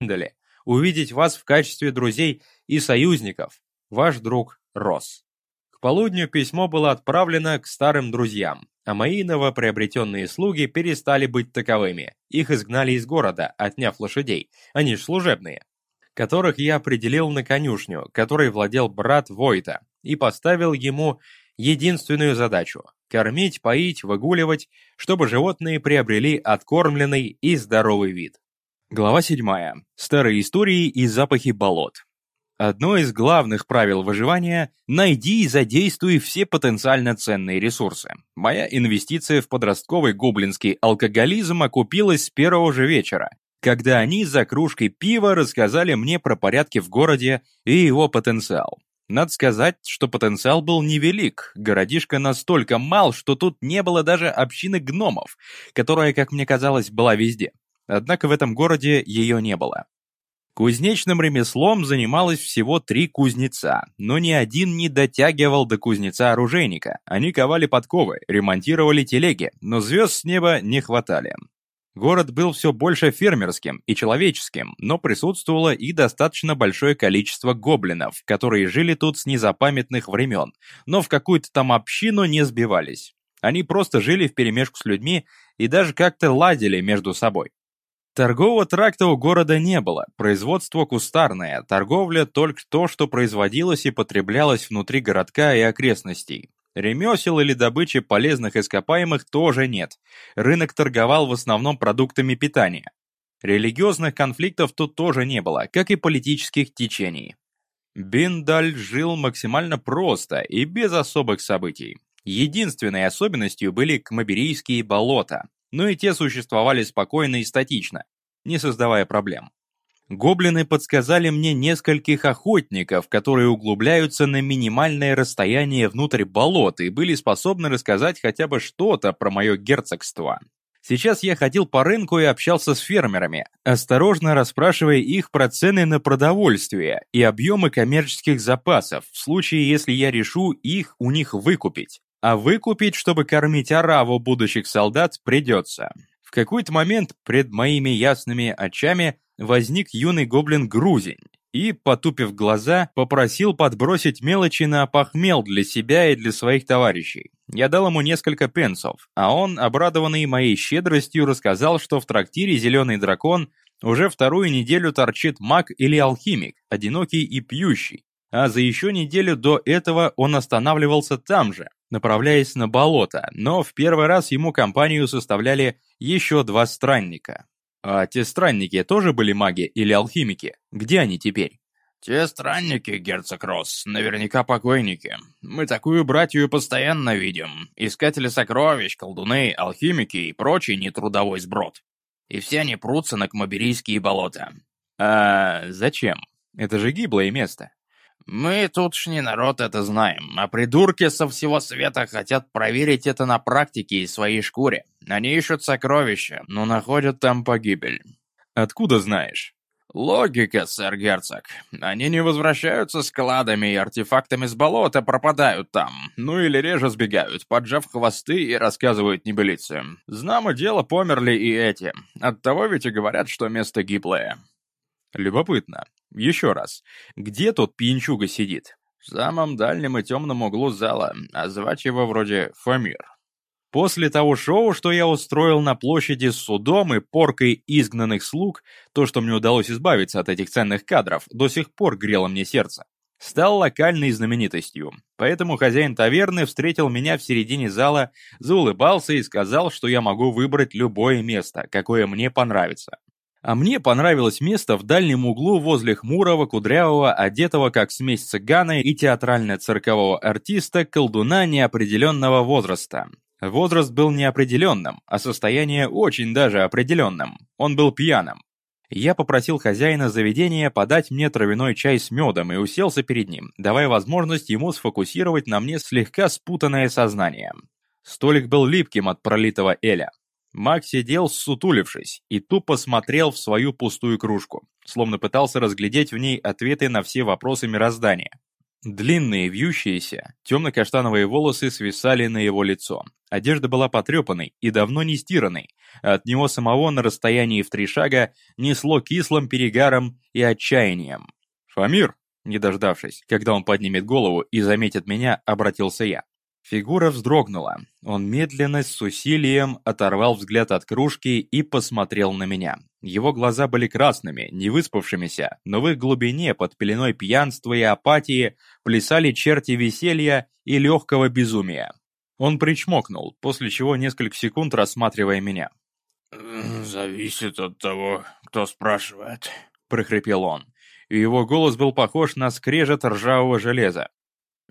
Гринделе, увидеть вас в качестве друзей и союзников. Ваш друг Росс. К полудню письмо было отправлено к старым друзьям, а мои новоприобретенные слуги перестали быть таковыми. Их изгнали из города, отняв лошадей, они ж служебные, которых я определил на конюшню, которой владел брат Войта, и поставил ему единственную задачу – кормить, поить, выгуливать, чтобы животные приобрели откормленный и здоровый вид. Глава 7. Старые истории и запахи болот. Одно из главных правил выживания – найди и задействуй все потенциально ценные ресурсы. Моя инвестиция в подростковый гоблинский алкоголизм окупилась с первого же вечера, когда они за кружкой пива рассказали мне про порядки в городе и его потенциал. Надо сказать, что потенциал был невелик, городишко настолько мал, что тут не было даже общины гномов, которая, как мне казалось, была везде. Однако в этом городе ее не было. Кузнечным ремеслом занималось всего три кузнеца, но ни один не дотягивал до кузнеца-оружейника. Они ковали подковы, ремонтировали телеги, но звезд с неба не хватали. Город был все больше фермерским и человеческим, но присутствовало и достаточно большое количество гоблинов, которые жили тут с незапамятных времен, но в какую-то там общину не сбивались. Они просто жили вперемешку с людьми и даже как-то ладили между собой. Торгового тракта у города не было, производство кустарное, торговля только то, что производилось и потреблялось внутри городка и окрестностей. Ремесел или добычи полезных ископаемых тоже нет. Рынок торговал в основном продуктами питания. Религиозных конфликтов тут тоже не было, как и политических течений. Биндаль жил максимально просто и без особых событий. Единственной особенностью были кмаберийские болота, но и те существовали спокойно и статично, не создавая проблем. Гоблины подсказали мне нескольких охотников, которые углубляются на минимальное расстояние внутрь болот и были способны рассказать хотя бы что-то про мое герцогство. Сейчас я ходил по рынку и общался с фермерами, осторожно расспрашивая их про цены на продовольствие и объемы коммерческих запасов, в случае, если я решу их у них выкупить. А выкупить, чтобы кормить ораву будущих солдат, придется. В какой-то момент пред моими ясными очами возник юный гоблин-грузень и, потупив глаза, попросил подбросить мелочи на похмел для себя и для своих товарищей. Я дал ему несколько пенсов, а он, обрадованный моей щедростью, рассказал, что в трактире «Зеленый дракон» уже вторую неделю торчит маг или алхимик, одинокий и пьющий, а за еще неделю до этого он останавливался там же, направляясь на болото, но в первый раз ему компанию составляли еще два странника. А те странники тоже были маги или алхимики? Где они теперь? «Те странники, герцог Росс, наверняка покойники. Мы такую братью постоянно видим. Искатели сокровищ, колдуны, алхимики и прочий нетрудовой сброд. И все они прутся на Кмоберийские болота». «А зачем? Это же гиблое место». Мы тутшний народ это знаем, а придурки со всего света хотят проверить это на практике и своей шкуре. Они ищут сокровища, но находят там погибель. Откуда знаешь? Логика, сэр герцог. Они не возвращаются с кладами и артефактами с болота, пропадают там. Ну или реже сбегают, поджав хвосты и рассказывают небылицы. Знамо дело, померли и эти. Оттого ведь и говорят, что место гиблое. Любопытно. Еще раз. Где тот пьянчуга сидит? В самом дальнем и темном углу зала, а звать его вроде Фамир. После того шоу, что я устроил на площади с судом и поркой изгнанных слуг, то, что мне удалось избавиться от этих ценных кадров, до сих пор грело мне сердце. Стал локальной знаменитостью, поэтому хозяин таверны встретил меня в середине зала, заулыбался и сказал, что я могу выбрать любое место, какое мне понравится. А мне понравилось место в дальнем углу возле хмурого, кудрявого, одетого как смесь цыгана и театрально-циркового артиста колдуна неопределенного возраста. Возраст был неопределенным, а состояние очень даже определенным. Он был пьяным. Я попросил хозяина заведения подать мне травяной чай с медом и уселся перед ним, давая возможность ему сфокусировать на мне слегка спутанное сознание. Столик был липким от пролитого эля. Маг сидел, сутулившись, и тупо смотрел в свою пустую кружку, словно пытался разглядеть в ней ответы на все вопросы мироздания. Длинные, вьющиеся, темно-каштановые волосы свисали на его лицо. Одежда была потрепанной и давно не стиранной. От него самого на расстоянии в три шага несло кислым перегаром и отчаянием. «Фамир!» Не дождавшись, когда он поднимет голову и заметит меня, обратился я. Фигура вздрогнула. Он медленно, с усилием, оторвал взгляд от кружки и посмотрел на меня. Его глаза были красными, невыспавшимися, но в их глубине, под пеленой пьянства и апатии, плясали черти веселья и легкого безумия. Он причмокнул, после чего несколько секунд рассматривая меня. «Зависит от того, кто спрашивает», — прохрипел он и его голос был похож на скрежет ржавого железа.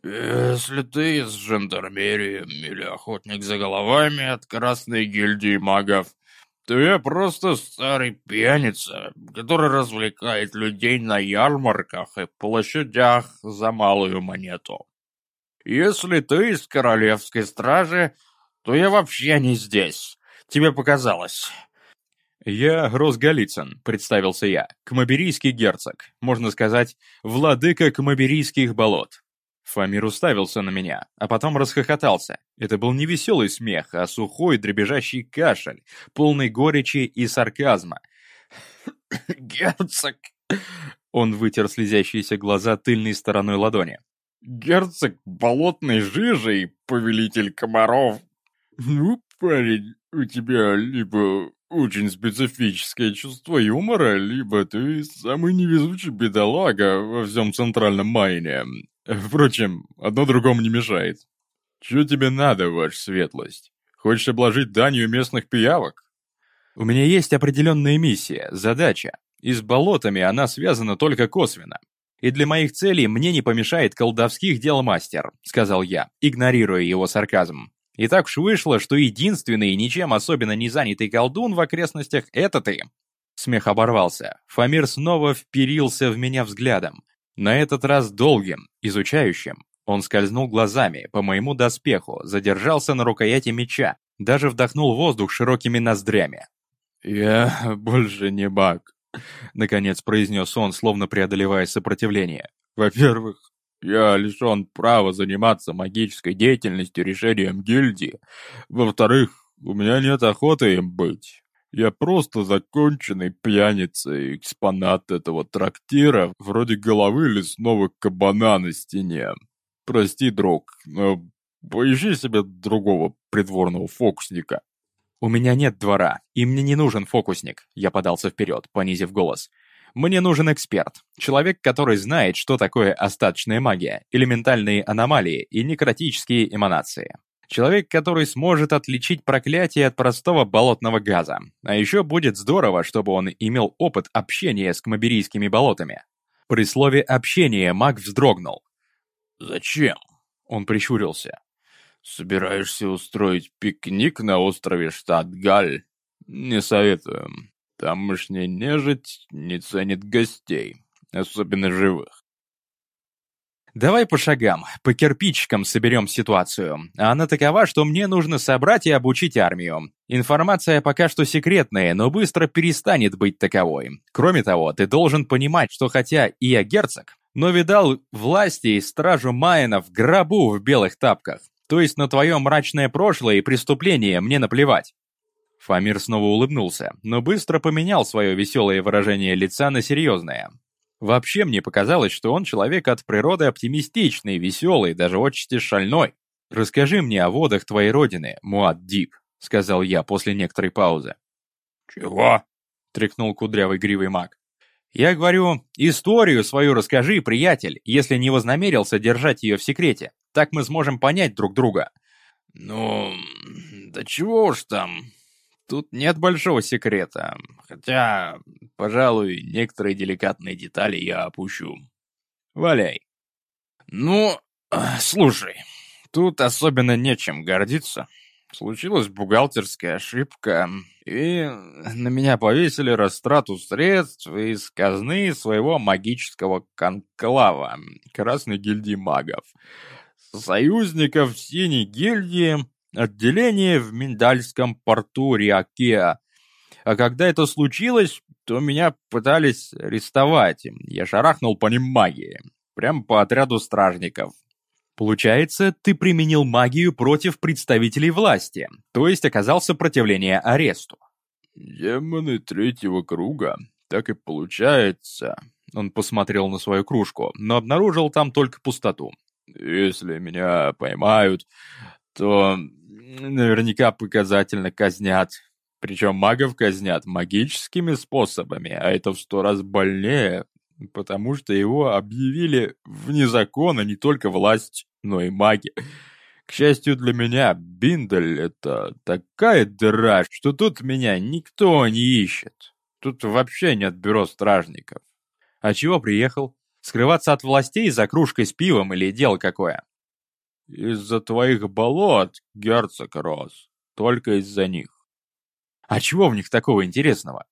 «Если ты из жандармерии или охотник за головами от Красной гильдии магов, то я просто старый пьяница, который развлекает людей на ярмарках и площадях за малую монету. Если ты из королевской стражи, то я вообще не здесь. Тебе показалось. «Я Гросс Голицын», — представился я, кмаберийский герцог, можно сказать, владыка кмаберийских болот. Фамир уставился на меня, а потом расхохотался. Это был не веселый смех, а сухой дребезжащий кашель, полный горечи и сарказма. «Герцог!» Он вытер слезящиеся глаза тыльной стороной ладони. «Герцог болотной жижи и повелитель комаров! Ну, парень, у тебя либо очень специфическое чувство юмора, либо ты самый невезучий бедолага во всем центральном Майне. Впрочем, одно другому не мешает. Чего тебе надо, ваша светлость? Хочешь обложить данью местных пиявок? У меня есть определенная миссия, задача. И с болотами она связана только косвенно. И для моих целей мне не помешает колдовских дел мастер, сказал я, игнорируя его сарказм. И так уж вышло, что единственный ничем особенно не занятый колдун в окрестностях — это ты. Смех оборвался. Фамир снова вперился в меня взглядом. На этот раз долгим, изучающим. Он скользнул глазами по моему доспеху, задержался на рукояти меча, даже вдохнул воздух широкими ноздрями. «Я больше не маг», — наконец произнес он, словно преодолевая сопротивление. «Во-первых, я лишен права заниматься магической деятельностью решением гильдии. Во-вторых, у меня нет охоты им быть. Я просто законченный пьяница и экспонат этого трактира, вроде головы лесного кабана на стене. Прости, друг, но поищи себе другого придворного фокусника. «У меня нет двора, и мне не нужен фокусник», — я подался вперед, понизив голос. Мне нужен эксперт, человек, который знает, что такое остаточная магия, элементальные аномалии и некротические эманации. Человек, который сможет отличить проклятие от простого болотного газа. А еще будет здорово, чтобы он имел опыт общения с кмаберийскими болотами. При слове «общение» маг вздрогнул. «Зачем?» Он прищурился. «Собираешься устроить пикник на острове штат Галь? Не советую. Тамошняя нежить не ценит гостей, особенно живых. Давай по шагам, по кирпичикам соберем ситуацию. Она такова, что мне нужно собрать и обучить армию. Информация пока что секретная, но быстро перестанет быть таковой. Кроме того, ты должен понимать, что хотя и я герцог, но видал власти и стражу Майена в гробу в белых тапках. То есть на твое мрачное прошлое и преступление мне наплевать. Фамир снова улыбнулся, но быстро поменял свое веселое выражение лица на серьезное. Вообще мне показалось, что он человек от природы оптимистичный, веселый, даже отчасти шальной. «Расскажи мне о водах твоей родины, Муад-Дип», — сказал я после некоторой паузы. «Чего?» — тряхнул кудрявый гривый маг. «Я говорю, историю свою расскажи, приятель, если не вознамерился держать ее в секрете. Так мы сможем понять друг друга». «Ну, да чего уж там, Тут нет большого секрета, хотя, пожалуй, некоторые деликатные детали я опущу. Валяй. Ну, слушай, тут особенно нечем гордиться. Случилась бухгалтерская ошибка, и на меня повесили растрату средств из казны своего магического конклава, Красной гильдии магов. Союзников Синей гильдии отделение в Миндальском порту Риакеа. А когда это случилось, то меня пытались арестовать. Я шарахнул по ним магией. прямо по отряду стражников. Получается, ты применил магию против представителей власти, то есть оказал сопротивление аресту. Демоны третьего круга, так и получается. Он посмотрел на свою кружку, но обнаружил там только пустоту. Если меня поймают, то наверняка показательно казнят. Причем магов казнят магическими способами, а это в сто раз больнее, потому что его объявили вне закона не только власть, но и маги. К счастью для меня, Биндель — это такая дыра, что тут меня никто не ищет. Тут вообще нет бюро стражников. А чего приехал? Скрываться от властей за кружкой с пивом или дело какое? Из-за твоих болот, герцог Рос. Только из-за них. А чего в них такого интересного?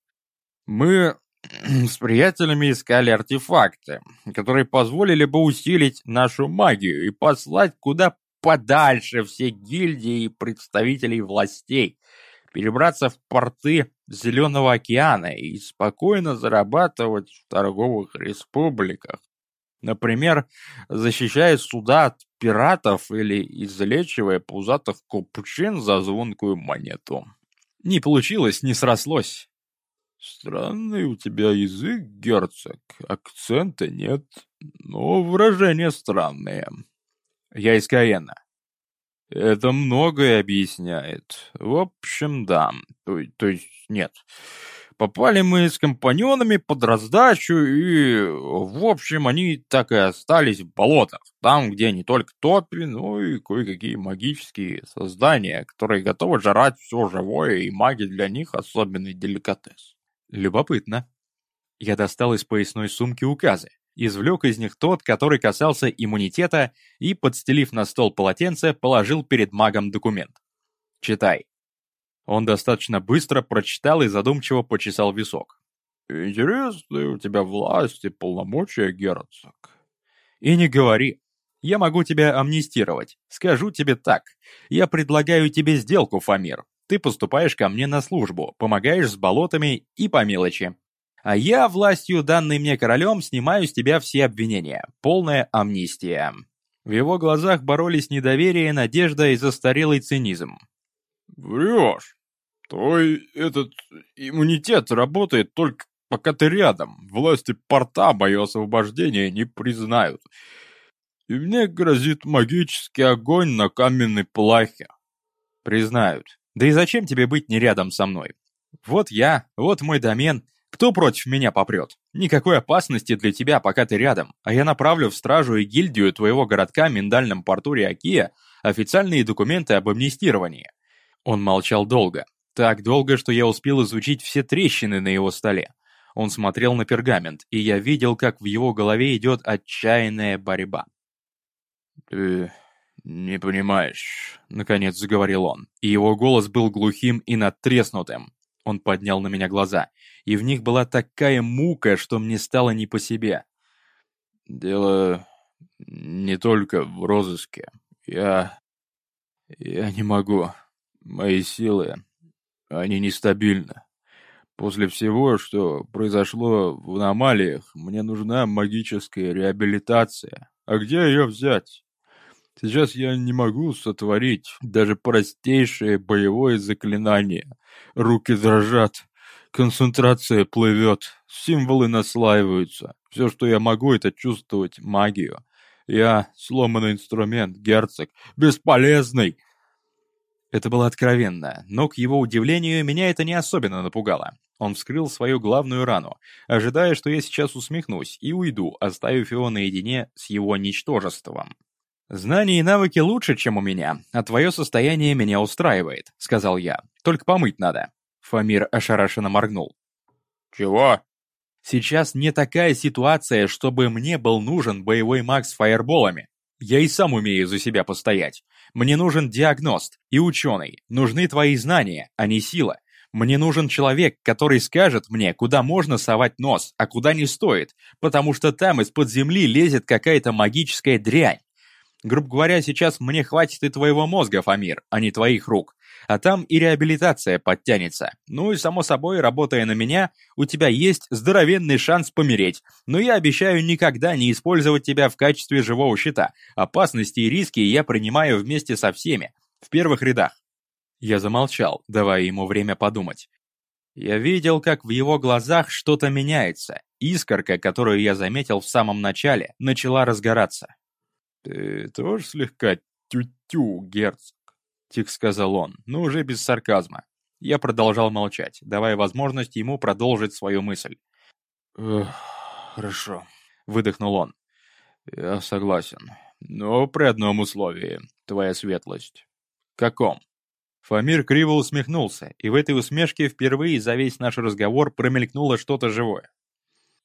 Мы с приятелями искали артефакты, которые позволили бы усилить нашу магию и послать куда подальше все гильдии и представителей властей, перебраться в порты Зеленого океана и спокойно зарабатывать в торговых республиках. Например, защищая суда от пиратов или излечивая пузатых купчин за звонкую монету. Не получилось, не срослось. Странный у тебя язык, герцог. Акцента нет, но выражения странные. Я из Каена. Это многое объясняет. В общем, да. То, то есть, нет. Попали мы с компаньонами под раздачу, и, в общем, они так и остались в болотах. Там, где не только топи, но и кое-какие магические создания, которые готовы жрать все живое, и маги для них особенный деликатес. Любопытно. Я достал из поясной сумки указы, извлек из них тот, который касался иммунитета, и, подстелив на стол полотенце, положил перед магом документ. «Читай». Он достаточно быстро прочитал и задумчиво почесал висок. «Интересные у тебя власть и полномочия, герцог». «И не говори. Я могу тебя амнистировать. Скажу тебе так. Я предлагаю тебе сделку, Фамир. Ты поступаешь ко мне на службу, помогаешь с болотами и по мелочи. А я, властью, данной мне королем, снимаю с тебя все обвинения. Полная амнистия». В его глазах боролись недоверие, надежда и застарелый цинизм. «Врешь. Твой этот иммунитет работает только пока ты рядом. Власти порта мое освобождение не признают. И мне грозит магический огонь на каменной плахе». «Признают. Да и зачем тебе быть не рядом со мной? Вот я, вот мой домен. Кто против меня попрет? Никакой опасности для тебя, пока ты рядом, а я направлю в стражу и гильдию твоего городка в миндальном порту Риакия официальные документы об амнистировании. Он молчал долго. Так долго, что я успел изучить все трещины на его столе. Он смотрел на пергамент, и я видел, как в его голове идет отчаянная борьба. «Ты не понимаешь», — наконец заговорил он, и его голос был глухим и надтреснутым. Он поднял на меня глаза, и в них была такая мука, что мне стало не по себе. «Дело не только в розыске. Я... я не могу. Мои силы, они нестабильны. После всего, что произошло в аномалиях, мне нужна магическая реабилитация. А где ее взять? Сейчас я не могу сотворить даже простейшее боевое заклинание. Руки дрожат, концентрация плывет, символы наслаиваются. Все, что я могу, это чувствовать магию. Я сломанный инструмент, герцог, бесполезный. Это было откровенно, но, к его удивлению, меня это не особенно напугало. Он вскрыл свою главную рану, ожидая, что я сейчас усмехнусь и уйду, оставив его наедине с его ничтожеством. «Знания и навыки лучше, чем у меня, а твое состояние меня устраивает», — сказал я. «Только помыть надо». Фамир ошарашенно моргнул. «Чего?» «Сейчас не такая ситуация, чтобы мне был нужен боевой маг с фаерболами. Я и сам умею за себя постоять. Мне нужен диагност и ученый. Нужны твои знания, а не сила. Мне нужен человек, который скажет мне, куда можно совать нос, а куда не стоит, потому что там из-под земли лезет какая-то магическая дрянь. Грубо говоря, сейчас мне хватит и твоего мозга, Фамир, а не твоих рук. А там и реабилитация подтянется. Ну и само собой, работая на меня, у тебя есть здоровенный шанс помереть. Но я обещаю никогда не использовать тебя в качестве живого щита. Опасности и риски я принимаю вместе со всеми. В первых рядах. Я замолчал, давая ему время подумать. Я видел, как в его глазах что-то меняется. Искорка, которую я заметил в самом начале, начала разгораться. «Ты тоже слегка тю-тю, герцог?» — тихо сказал он, но уже без сарказма. Я продолжал молчать, давая возможность ему продолжить свою мысль. «Хорошо», — выдохнул он. «Я согласен. Но при одном условии, твоя светлость». «Каком?» Фамир криво усмехнулся, и в этой усмешке впервые за весь наш разговор промелькнуло что-то живое.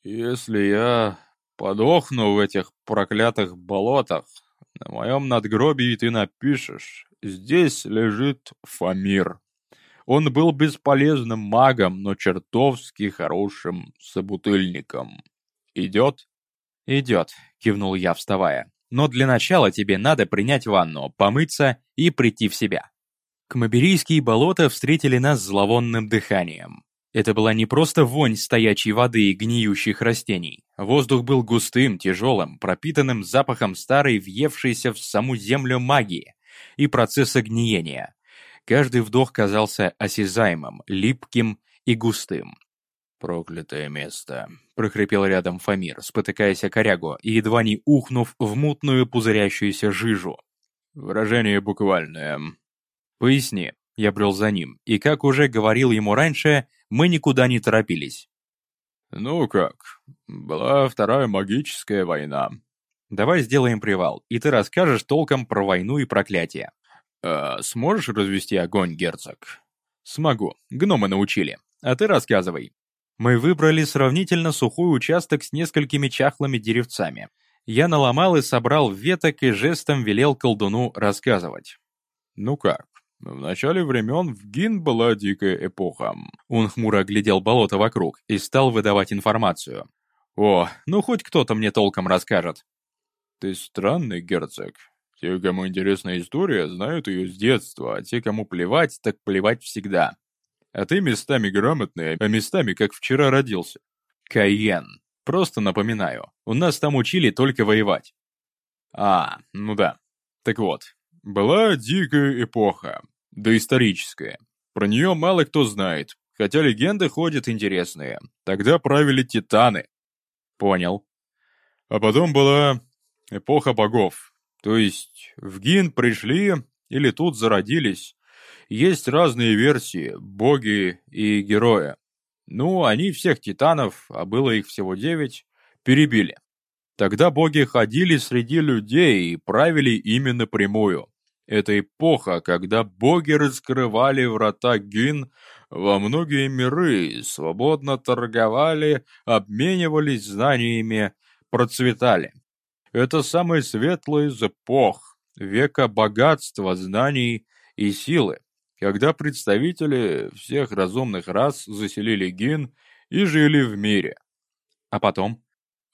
«Если я Подохну в этих проклятых болотах. На моем надгробии ты напишешь «Здесь лежит Фамир». Он был бесполезным магом, но чертовски хорошим собутыльником. Идет? Идет, кивнул я, вставая. Но для начала тебе надо принять ванну, помыться и прийти в себя. Кмаберийские болота встретили нас зловонным дыханием. Это была не просто вонь стоячей воды и гниющих растений. Воздух был густым, тяжелым, пропитанным запахом старой, въевшейся в саму землю магии и процесса гниения. Каждый вдох казался осязаемым, липким и густым. «Проклятое место», — прохрипел рядом Фамир, спотыкаясь о корягу и едва не ухнув в мутную пузырящуюся жижу. «Выражение буквальное». «Поясни», — я брел за ним, и, как уже говорил ему раньше, мы никуда не торопились. «Ну как, была Вторая магическая война». «Давай сделаем привал, и ты расскажешь толком про войну и проклятие». «А сможешь развести огонь, герцог?» «Смогу. Гномы научили. А ты рассказывай». Мы выбрали сравнительно сухой участок с несколькими чахлыми деревцами. Я наломал и собрал веток и жестом велел колдуну рассказывать. «Ну как, в начале времен в Гин была дикая эпоха. Он хмуро оглядел болото вокруг и стал выдавать информацию. О, ну хоть кто-то мне толком расскажет. Ты странный, герцог. Те, кому интересна история, знают ее с детства, а те, кому плевать, так плевать всегда. А ты местами грамотный, а местами как вчера родился. Кайен. Просто напоминаю, у нас там учили только воевать. А, ну да. Так вот, была дикая эпоха, доисторическая. Про нее мало кто знает, хотя легенды ходят интересные. Тогда правили титаны. Понял. А потом была эпоха богов. То есть в Гин пришли или тут зародились. Есть разные версии, боги и герои. Ну, они всех титанов, а было их всего девять, перебили. Тогда боги ходили среди людей и правили ими напрямую. Это эпоха, когда боги раскрывали врата Гин во многие миры, свободно торговали, обменивались знаниями, процветали. Это самый светлый из эпох, века богатства, знаний и силы, когда представители всех разумных рас заселили Гин и жили в мире. А потом?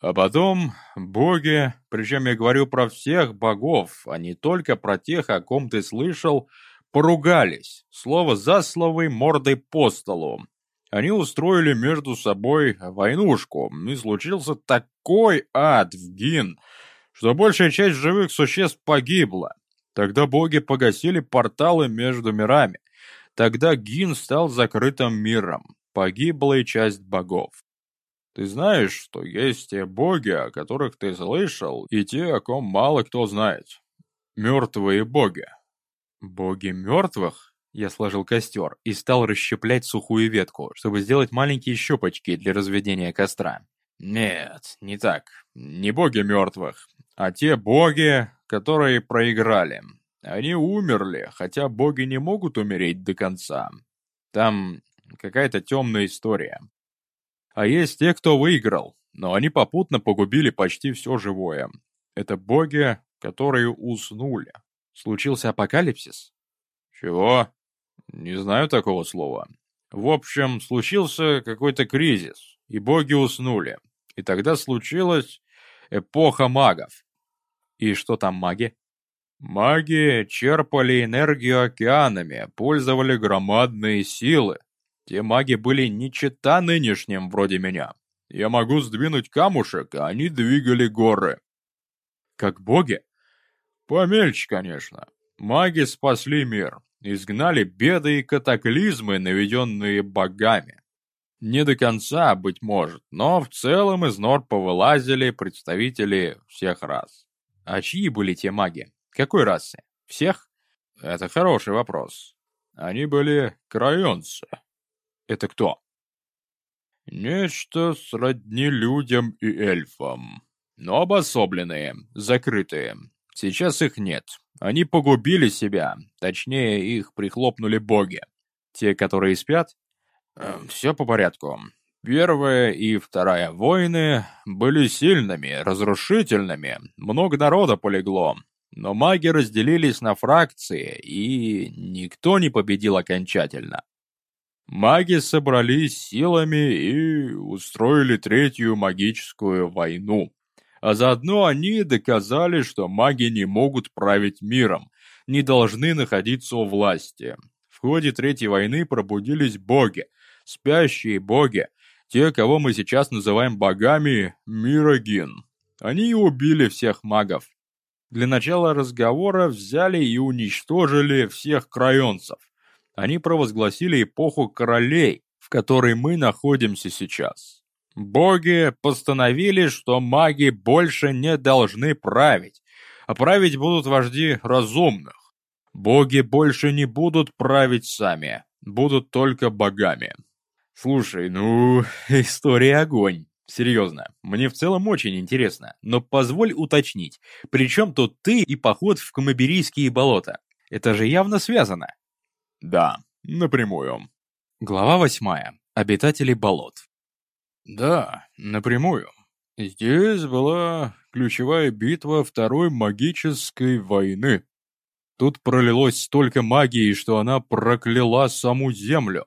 А потом боги, причем я говорю про всех богов, а не только про тех, о ком ты слышал, поругались, слово за словой, мордой по столу. Они устроили между собой войнушку, и случился такой ад в Гин, что большая часть живых существ погибла. Тогда боги погасили порталы между мирами. Тогда Гин стал закрытым миром. Погибла и часть богов. Ты знаешь, что есть те боги, о которых ты слышал, и те, о ком мало кто знает. Мертвые боги. Боги мертвых? Я сложил костер и стал расщеплять сухую ветку, чтобы сделать маленькие щепочки для разведения костра. Нет, не так. Не боги мертвых, а те боги, которые проиграли. Они умерли, хотя боги не могут умереть до конца. Там какая-то темная история. А есть те, кто выиграл, но они попутно погубили почти все живое. Это боги, которые уснули. Случился апокалипсис? Чего? Не знаю такого слова. В общем, случился какой-то кризис, и боги уснули. И тогда случилась эпоха магов. И что там маги? Маги черпали энергию океанами, пользовали громадные силы. Те маги были не чета нынешним, вроде меня. Я могу сдвинуть камушек, а они двигали горы. Как боги? Помельче, конечно. Маги спасли мир, изгнали беды и катаклизмы, наведенные богами. Не до конца, быть может, но в целом из нор повылазили представители всех рас. А чьи были те маги? Какой расы? Всех? Это хороший вопрос. Они были крайонцы. Это кто? Нечто сродни людям и эльфам. Но обособленные, закрытые. Сейчас их нет. Они погубили себя. Точнее, их прихлопнули боги. Те, которые спят? Э, Все по порядку. Первая и вторая войны были сильными, разрушительными. Много народа полегло. Но маги разделились на фракции, и никто не победил окончательно. Маги собрались силами и устроили третью магическую войну. А заодно они доказали, что маги не могут править миром, не должны находиться у власти. В ходе Третьей войны пробудились боги, спящие боги, те, кого мы сейчас называем богами Мирогин. Они и убили всех магов. Для начала разговора взяли и уничтожили всех крайонцев они провозгласили эпоху королей, в которой мы находимся сейчас. Боги постановили, что маги больше не должны править, а править будут вожди разумных. Боги больше не будут править сами, будут только богами. Слушай, ну, история огонь. Серьезно, мне в целом очень интересно, но позволь уточнить, при чем тут ты и поход в Камаберийские болота? Это же явно связано. Да, напрямую. Глава восьмая. Обитатели болот. Да, напрямую. Здесь была ключевая битва Второй магической войны. Тут пролилось столько магии, что она прокляла саму Землю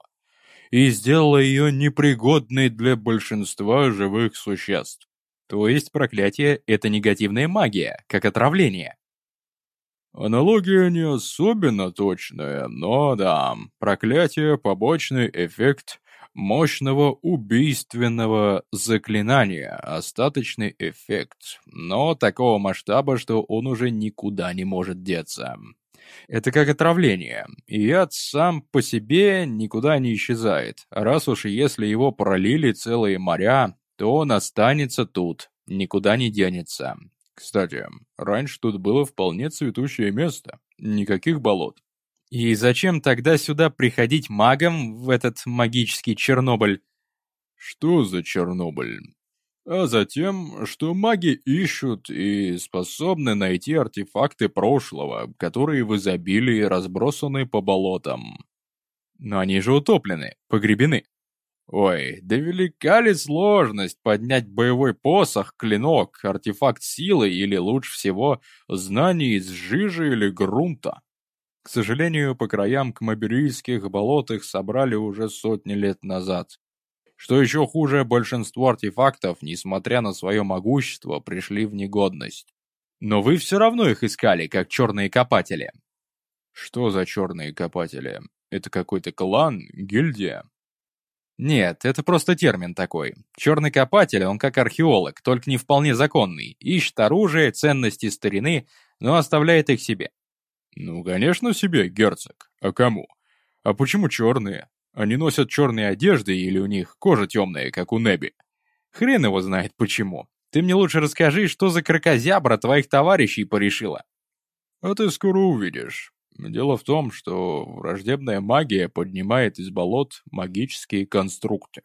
и сделала ее непригодной для большинства живых существ. То есть проклятие — это негативная магия, как отравление. Аналогия не особенно точная, но да, проклятие – побочный эффект мощного убийственного заклинания, остаточный эффект, но такого масштаба, что он уже никуда не может деться. Это как отравление, и яд сам по себе никуда не исчезает, раз уж если его пролили целые моря, то он останется тут, никуда не денется. Кстати, раньше тут было вполне цветущее место, никаких болот. И зачем тогда сюда приходить магом в этот магический Чернобыль? Что за Чернобыль? А затем, что маги ищут и способны найти артефакты прошлого, которые в изобилии разбросаны по болотам. Но они же утоплены, погребены. Ой, да велика ли сложность поднять боевой посох, клинок, артефакт силы или лучше всего знания из жижи или грунта? К сожалению, по краям кмаберийских болот их собрали уже сотни лет назад. Что еще хуже, большинство артефактов, несмотря на свое могущество, пришли в негодность. Но вы все равно их искали, как черные копатели. Что за черные копатели? Это какой-то клан, гильдия? Нет, это просто термин такой. Черный копатель, он как археолог, только не вполне законный. Ищет оружие, ценности старины, но оставляет их себе. Ну, конечно, себе, герцог. А кому? А почему черные? Они носят черные одежды или у них кожа темная, как у Неби? Хрен его знает почему. Ты мне лучше расскажи, что за крокозябра твоих товарищей порешила. А ты скоро увидишь. Дело в том, что враждебная магия поднимает из болот магические конструкты.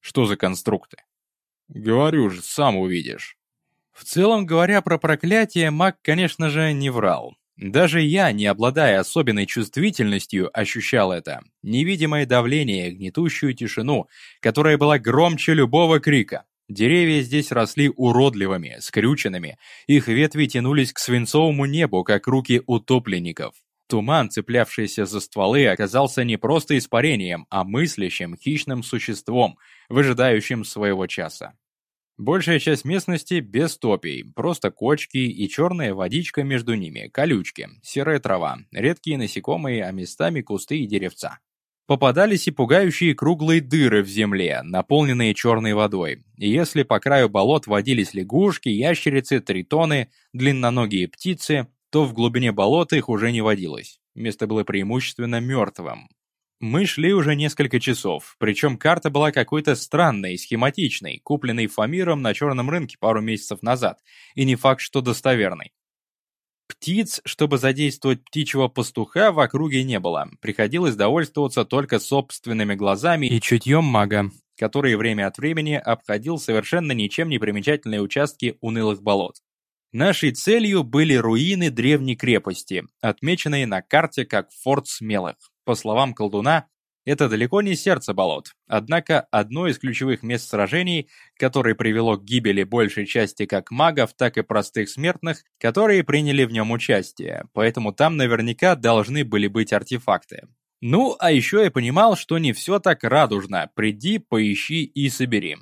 Что за конструкты? Говорю же, сам увидишь. В целом, говоря про проклятие, маг, конечно же, не врал. Даже я, не обладая особенной чувствительностью, ощущал это. Невидимое давление, гнетущую тишину, которая была громче любого крика. Деревья здесь росли уродливыми, скрюченными, их ветви тянулись к свинцовому небу, как руки утопленников. Туман, цеплявшийся за стволы, оказался не просто испарением, а мыслящим, хищным существом, выжидающим своего часа. Большая часть местности без топий, просто кочки и черная водичка между ними, колючки, серая трава, редкие насекомые, а местами кусты и деревца. Попадались и пугающие круглые дыры в земле, наполненные черной водой. И если по краю болот водились лягушки, ящерицы, тритоны, длинноногие птицы, то в глубине болота их уже не водилось. Место было преимущественно мертвым. Мы шли уже несколько часов, причем карта была какой-то странной, схематичной, купленной Фамиром на черном рынке пару месяцев назад, и не факт, что достоверной. Птиц, чтобы задействовать птичьего пастуха, в округе не было. Приходилось довольствоваться только собственными глазами и чутьем мага, который время от времени обходил совершенно ничем не примечательные участки унылых болот. Нашей целью были руины древней крепости, отмеченные на карте как Форт Смелых. По словам колдуна, это далеко не сердце болот, однако одно из ключевых мест сражений, которое привело к гибели большей части как магов, так и простых смертных, которые приняли в нем участие, поэтому там наверняка должны были быть артефакты. Ну, а еще я понимал, что не все так радужно, приди, поищи и собери.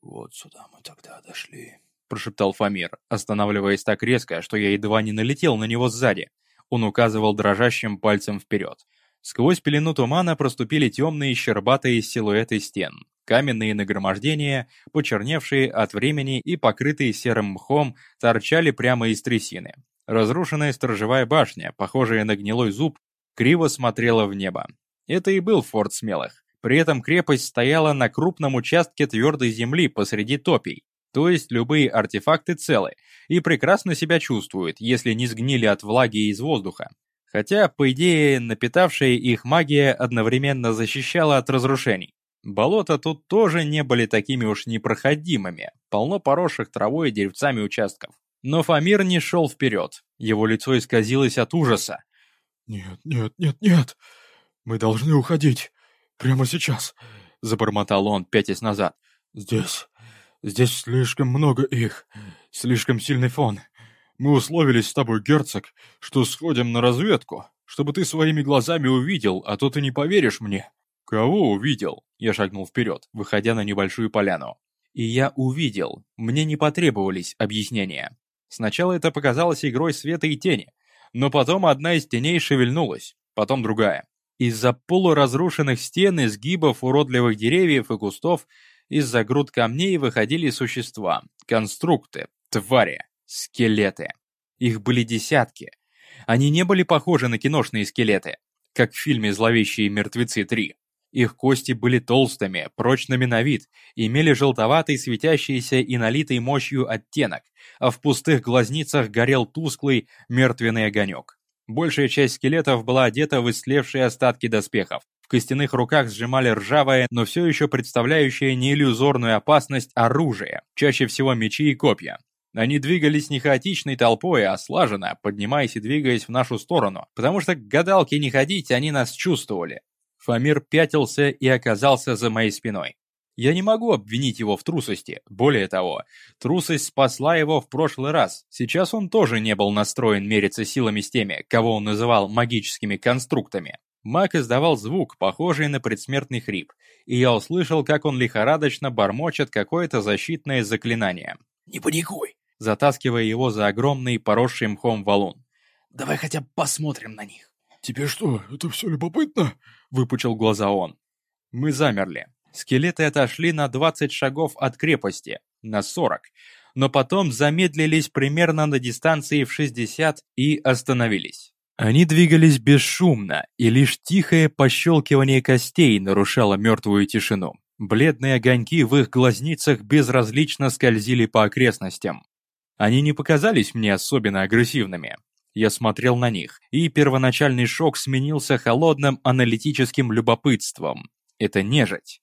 «Вот сюда мы тогда дошли», – прошептал Фамир, останавливаясь так резко, что я едва не налетел на него сзади. Он указывал дрожащим пальцем вперед. Сквозь пелену тумана проступили темные щербатые силуэты стен. Каменные нагромождения, почерневшие от времени и покрытые серым мхом, торчали прямо из трясины. Разрушенная сторожевая башня, похожая на гнилой зуб, криво смотрела в небо. Это и был форт смелых. При этом крепость стояла на крупном участке твердой земли посреди топий, то есть любые артефакты целы, и прекрасно себя чувствуют, если не сгнили от влаги из воздуха. Хотя, по идее, напитавшая их магия одновременно защищала от разрушений. Болота тут тоже не были такими уж непроходимыми, полно поросших травой и деревцами участков. Но Фамир не шел вперед, его лицо исказилось от ужаса. «Нет, нет, нет, нет! Мы должны уходить! Прямо сейчас!» Забормотал он, пятясь назад. «Здесь... здесь слишком много их, слишком сильный фон. Мы условились с тобой, герцог, что сходим на разведку, чтобы ты своими глазами увидел, а то ты не поверишь мне». «Кого увидел?» Я шагнул вперед, выходя на небольшую поляну. И я увидел. Мне не потребовались объяснения. Сначала это показалось игрой света и тени, но потом одна из теней шевельнулась, потом другая. Из-за полуразрушенных стен, изгибов уродливых деревьев и кустов, из-за груд камней выходили существа, конструкты, твари. Скелеты. Их были десятки. Они не были похожи на киношные скелеты, как в фильме «Зловещие мертвецы 3». Их кости были толстыми, прочными на вид, имели желтоватый, светящийся и налитый мощью оттенок, а в пустых глазницах горел тусклый, мертвенный огонек. Большая часть скелетов была одета в истлевшие остатки доспехов. В костяных руках сжимали ржавое, но все еще представляющее неиллюзорную опасность оружие, чаще всего мечи и копья. Они двигались не хаотичной толпой, а слаженно, поднимаясь и двигаясь в нашу сторону, потому что к гадалке не ходить, они нас чувствовали. Фамир пятился и оказался за моей спиной. Я не могу обвинить его в трусости. Более того, трусость спасла его в прошлый раз. Сейчас он тоже не был настроен мериться силами с теми, кого он называл магическими конструктами. Маг издавал звук, похожий на предсмертный хрип, и я услышал, как он лихорадочно бормочет какое-то защитное заклинание. «Не паникуй!» Затаскивая его за огромный поросший мхом валун. «Давай хотя бы посмотрим на них». «Тебе что, это все любопытно?» — выпучил глаза он. Мы замерли. Скелеты отошли на 20 шагов от крепости, на 40, но потом замедлились примерно на дистанции в 60 и остановились. Они двигались бесшумно, и лишь тихое пощелкивание костей нарушало мертвую тишину. Бледные огоньки в их глазницах безразлично скользили по окрестностям. Они не показались мне особенно агрессивными. Я смотрел на них, и первоначальный шок сменился холодным аналитическим любопытством. Это нежить.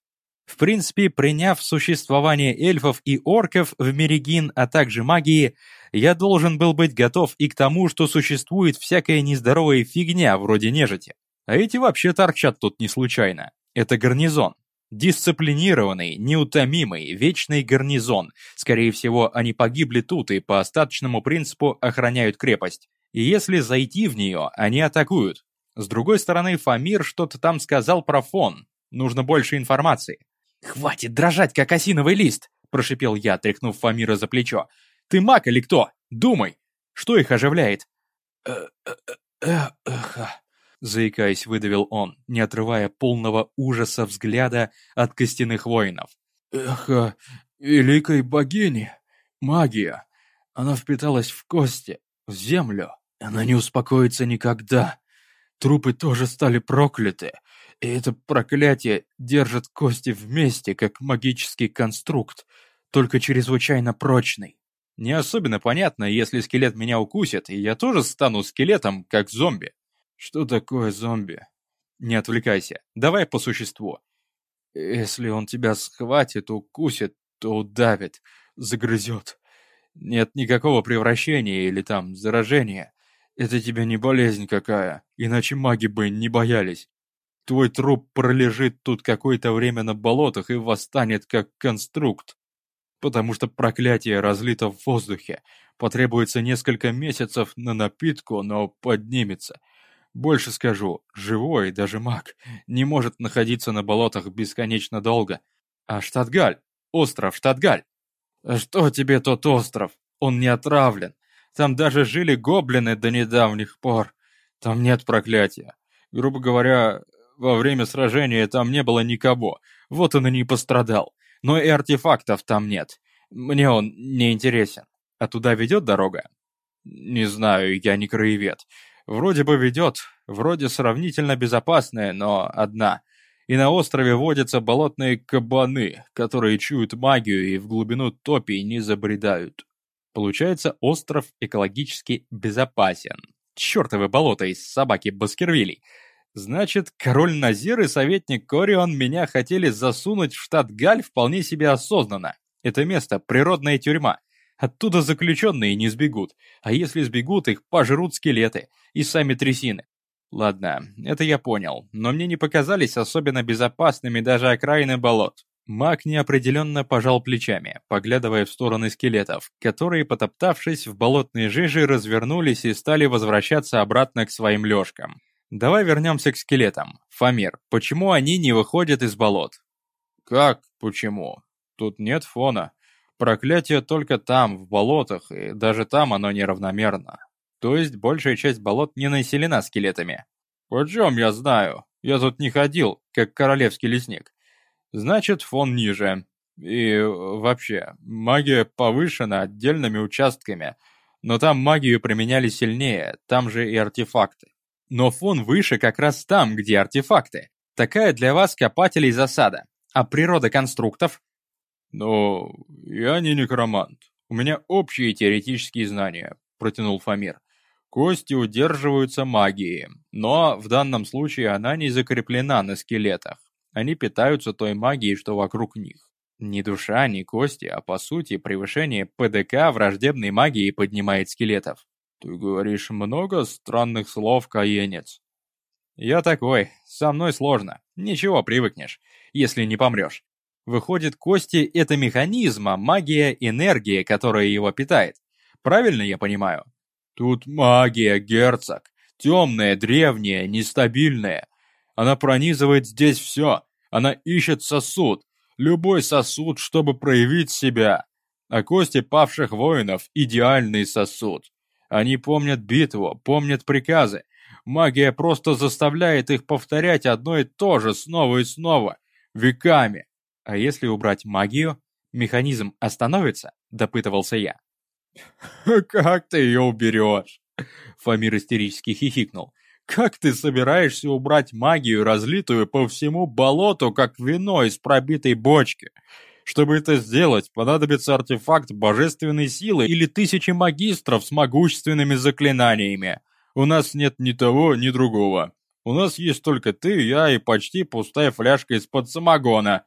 В принципе, приняв существование эльфов и орков в Мерегин, а также магии, я должен был быть готов и к тому, что существует всякая нездоровая фигня вроде нежити. А эти вообще торчат тут не случайно. Это гарнизон. Дисциплинированный, неутомимый, вечный гарнизон. Скорее всего, они погибли тут и по остаточному принципу охраняют крепость. И если зайти в нее, они атакуют. С другой стороны, Фамир что-то там сказал про фон. Нужно больше информации. «Хватит дрожать, как осиновый лист!» прошипел я, тряхнув Фамира за плечо. «Ты маг или кто? Думай! Что их оживляет?» «Эх-эх-эх», заикаясь, выдавил он, не отрывая полного ужаса взгляда от костяных воинов. «Эхо великой богини! Магия! Она впиталась в кости, в землю. Она не успокоится никогда. Трупы тоже стали прокляты, и это проклятие держит кости вместе, как магический конструкт, только чрезвычайно прочный. Не особенно понятно, если скелет меня укусит, и я тоже стану скелетом, как зомби. Что такое зомби? Не отвлекайся, давай по существу. Если он тебя схватит, укусит, то удавит, загрызет. Нет никакого превращения или там заражения. Это тебе не болезнь какая, иначе маги бы не боялись. Твой труп пролежит тут какое-то время на болотах и восстанет как конструкт. Потому что проклятие разлито в воздухе. Потребуется несколько месяцев на напитку, но поднимется. Больше скажу, живой, даже маг, не может находиться на болотах бесконечно долго. А Штатгаль, остров Штатгаль. Что тебе тот остров? Он не отравлен. Там даже жили гоблины до недавних пор. Там нет проклятия. Грубо говоря, во время сражения там не было никого. Вот он и не пострадал. Но и артефактов там нет. Мне он не интересен. А туда ведет дорога? Не знаю, я не краевед. Вроде бы ведет, вроде сравнительно безопасная, но одна. И на острове водятся болотные кабаны, которые чуют магию и в глубину топий не забредают. Получается, остров экологически безопасен. Чёртовы болото из собаки Баскервилей. Значит, король Назир и советник Корион меня хотели засунуть в штат Галь вполне себе осознанно. Это место — природная тюрьма. Оттуда заключенные не сбегут, а если сбегут, их пожрут скелеты и сами трясины. Ладно, это я понял, но мне не показались особенно безопасными даже окраины болот. Маг неопределенно пожал плечами, поглядывая в стороны скелетов, которые, потоптавшись в болотной жиже, развернулись и стали возвращаться обратно к своим лёжкам. Давай вернемся к скелетам. Фамир, почему они не выходят из болот? Как почему? Тут нет фона. Проклятие только там, в болотах, и даже там оно неравномерно. То есть большая часть болот не населена скелетами. Почем я знаю? Я тут не ходил, как королевский лесник. Значит, фон ниже. И вообще, магия повышена отдельными участками, но там магию применяли сильнее, там же и артефакты. Но фон выше как раз там, где артефакты. Такая для вас копателей засада. А природа конструктов? «Но я не некромант. У меня общие теоретические знания», — протянул Фамир. «Кости удерживаются магией, но в данном случае она не закреплена на скелетах. Они питаются той магией, что вокруг них. Ни душа, ни кости, а по сути превышение ПДК враждебной магии поднимает скелетов. Ты говоришь много странных слов, каенец. Я такой, со мной сложно. Ничего, привыкнешь, если не помрешь. Выходит, кости — это механизм, а магия — энергия, которая его питает. Правильно я понимаю? Тут магия, герцог. Темная, древняя, нестабильная. Она пронизывает здесь все. Она ищет сосуд. Любой сосуд, чтобы проявить себя. А кости павших воинов — идеальный сосуд. Они помнят битву, помнят приказы. Магия просто заставляет их повторять одно и то же снова и снова, веками. А если убрать магию, механизм остановится? Допытывался я. «Как ты ее уберешь?» Фамир истерически хихикнул. «Как ты собираешься убрать магию, разлитую по всему болоту, как вино из пробитой бочки? Чтобы это сделать, понадобится артефакт божественной силы или тысячи магистров с могущественными заклинаниями. У нас нет ни того, ни другого. У нас есть только ты, я и почти пустая фляжка из-под самогона.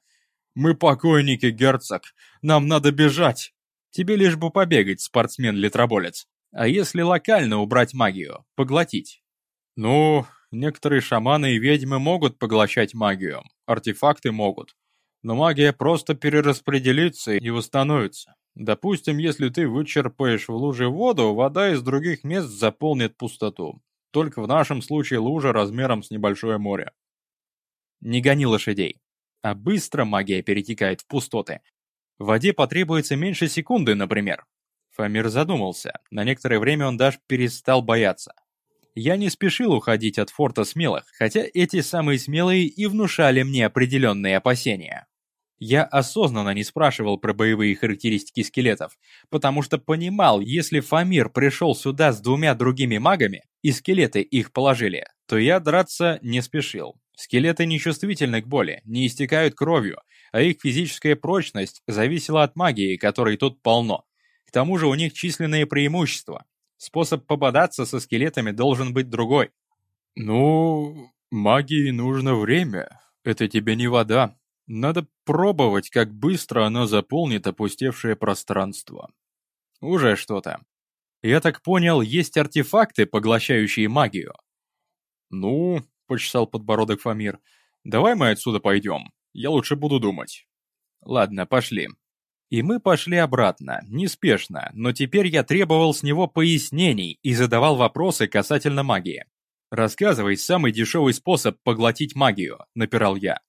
«Мы покойники, герцог. Нам надо бежать!» Тебе лишь бы побегать, спортсмен-литроболец. А если локально убрать магию, поглотить? Ну, некоторые шаманы и ведьмы могут поглощать магию, артефакты могут. Но магия просто перераспределится и восстановится. Допустим, если ты вычерпаешь в луже воду, вода из других мест заполнит пустоту. Только в нашем случае лужа размером с небольшое море. Не гони лошадей а быстро магия перетекает в пустоты. В воде потребуется меньше секунды, например. Фамир задумался. На некоторое время он даже перестал бояться. Я не спешил уходить от форта смелых, хотя эти самые смелые и внушали мне определенные опасения. Я осознанно не спрашивал про боевые характеристики скелетов, потому что понимал, если Фамир пришел сюда с двумя другими магами, и скелеты их положили, то я драться не спешил. Скелеты не чувствительны к боли, не истекают кровью, а их физическая прочность зависела от магии, которой тут полно. К тому же у них численные преимущества. Способ пободаться со скелетами должен быть другой. «Ну, магии нужно время. Это тебе не вода», надо пробовать, как быстро оно заполнит опустевшее пространство. Уже что-то. Я так понял, есть артефакты, поглощающие магию. Ну, почесал подбородок Фамир, давай мы отсюда пойдем. Я лучше буду думать. Ладно, пошли. И мы пошли обратно, неспешно, но теперь я требовал с него пояснений и задавал вопросы касательно магии. «Рассказывай самый дешевый способ поглотить магию», — напирал я.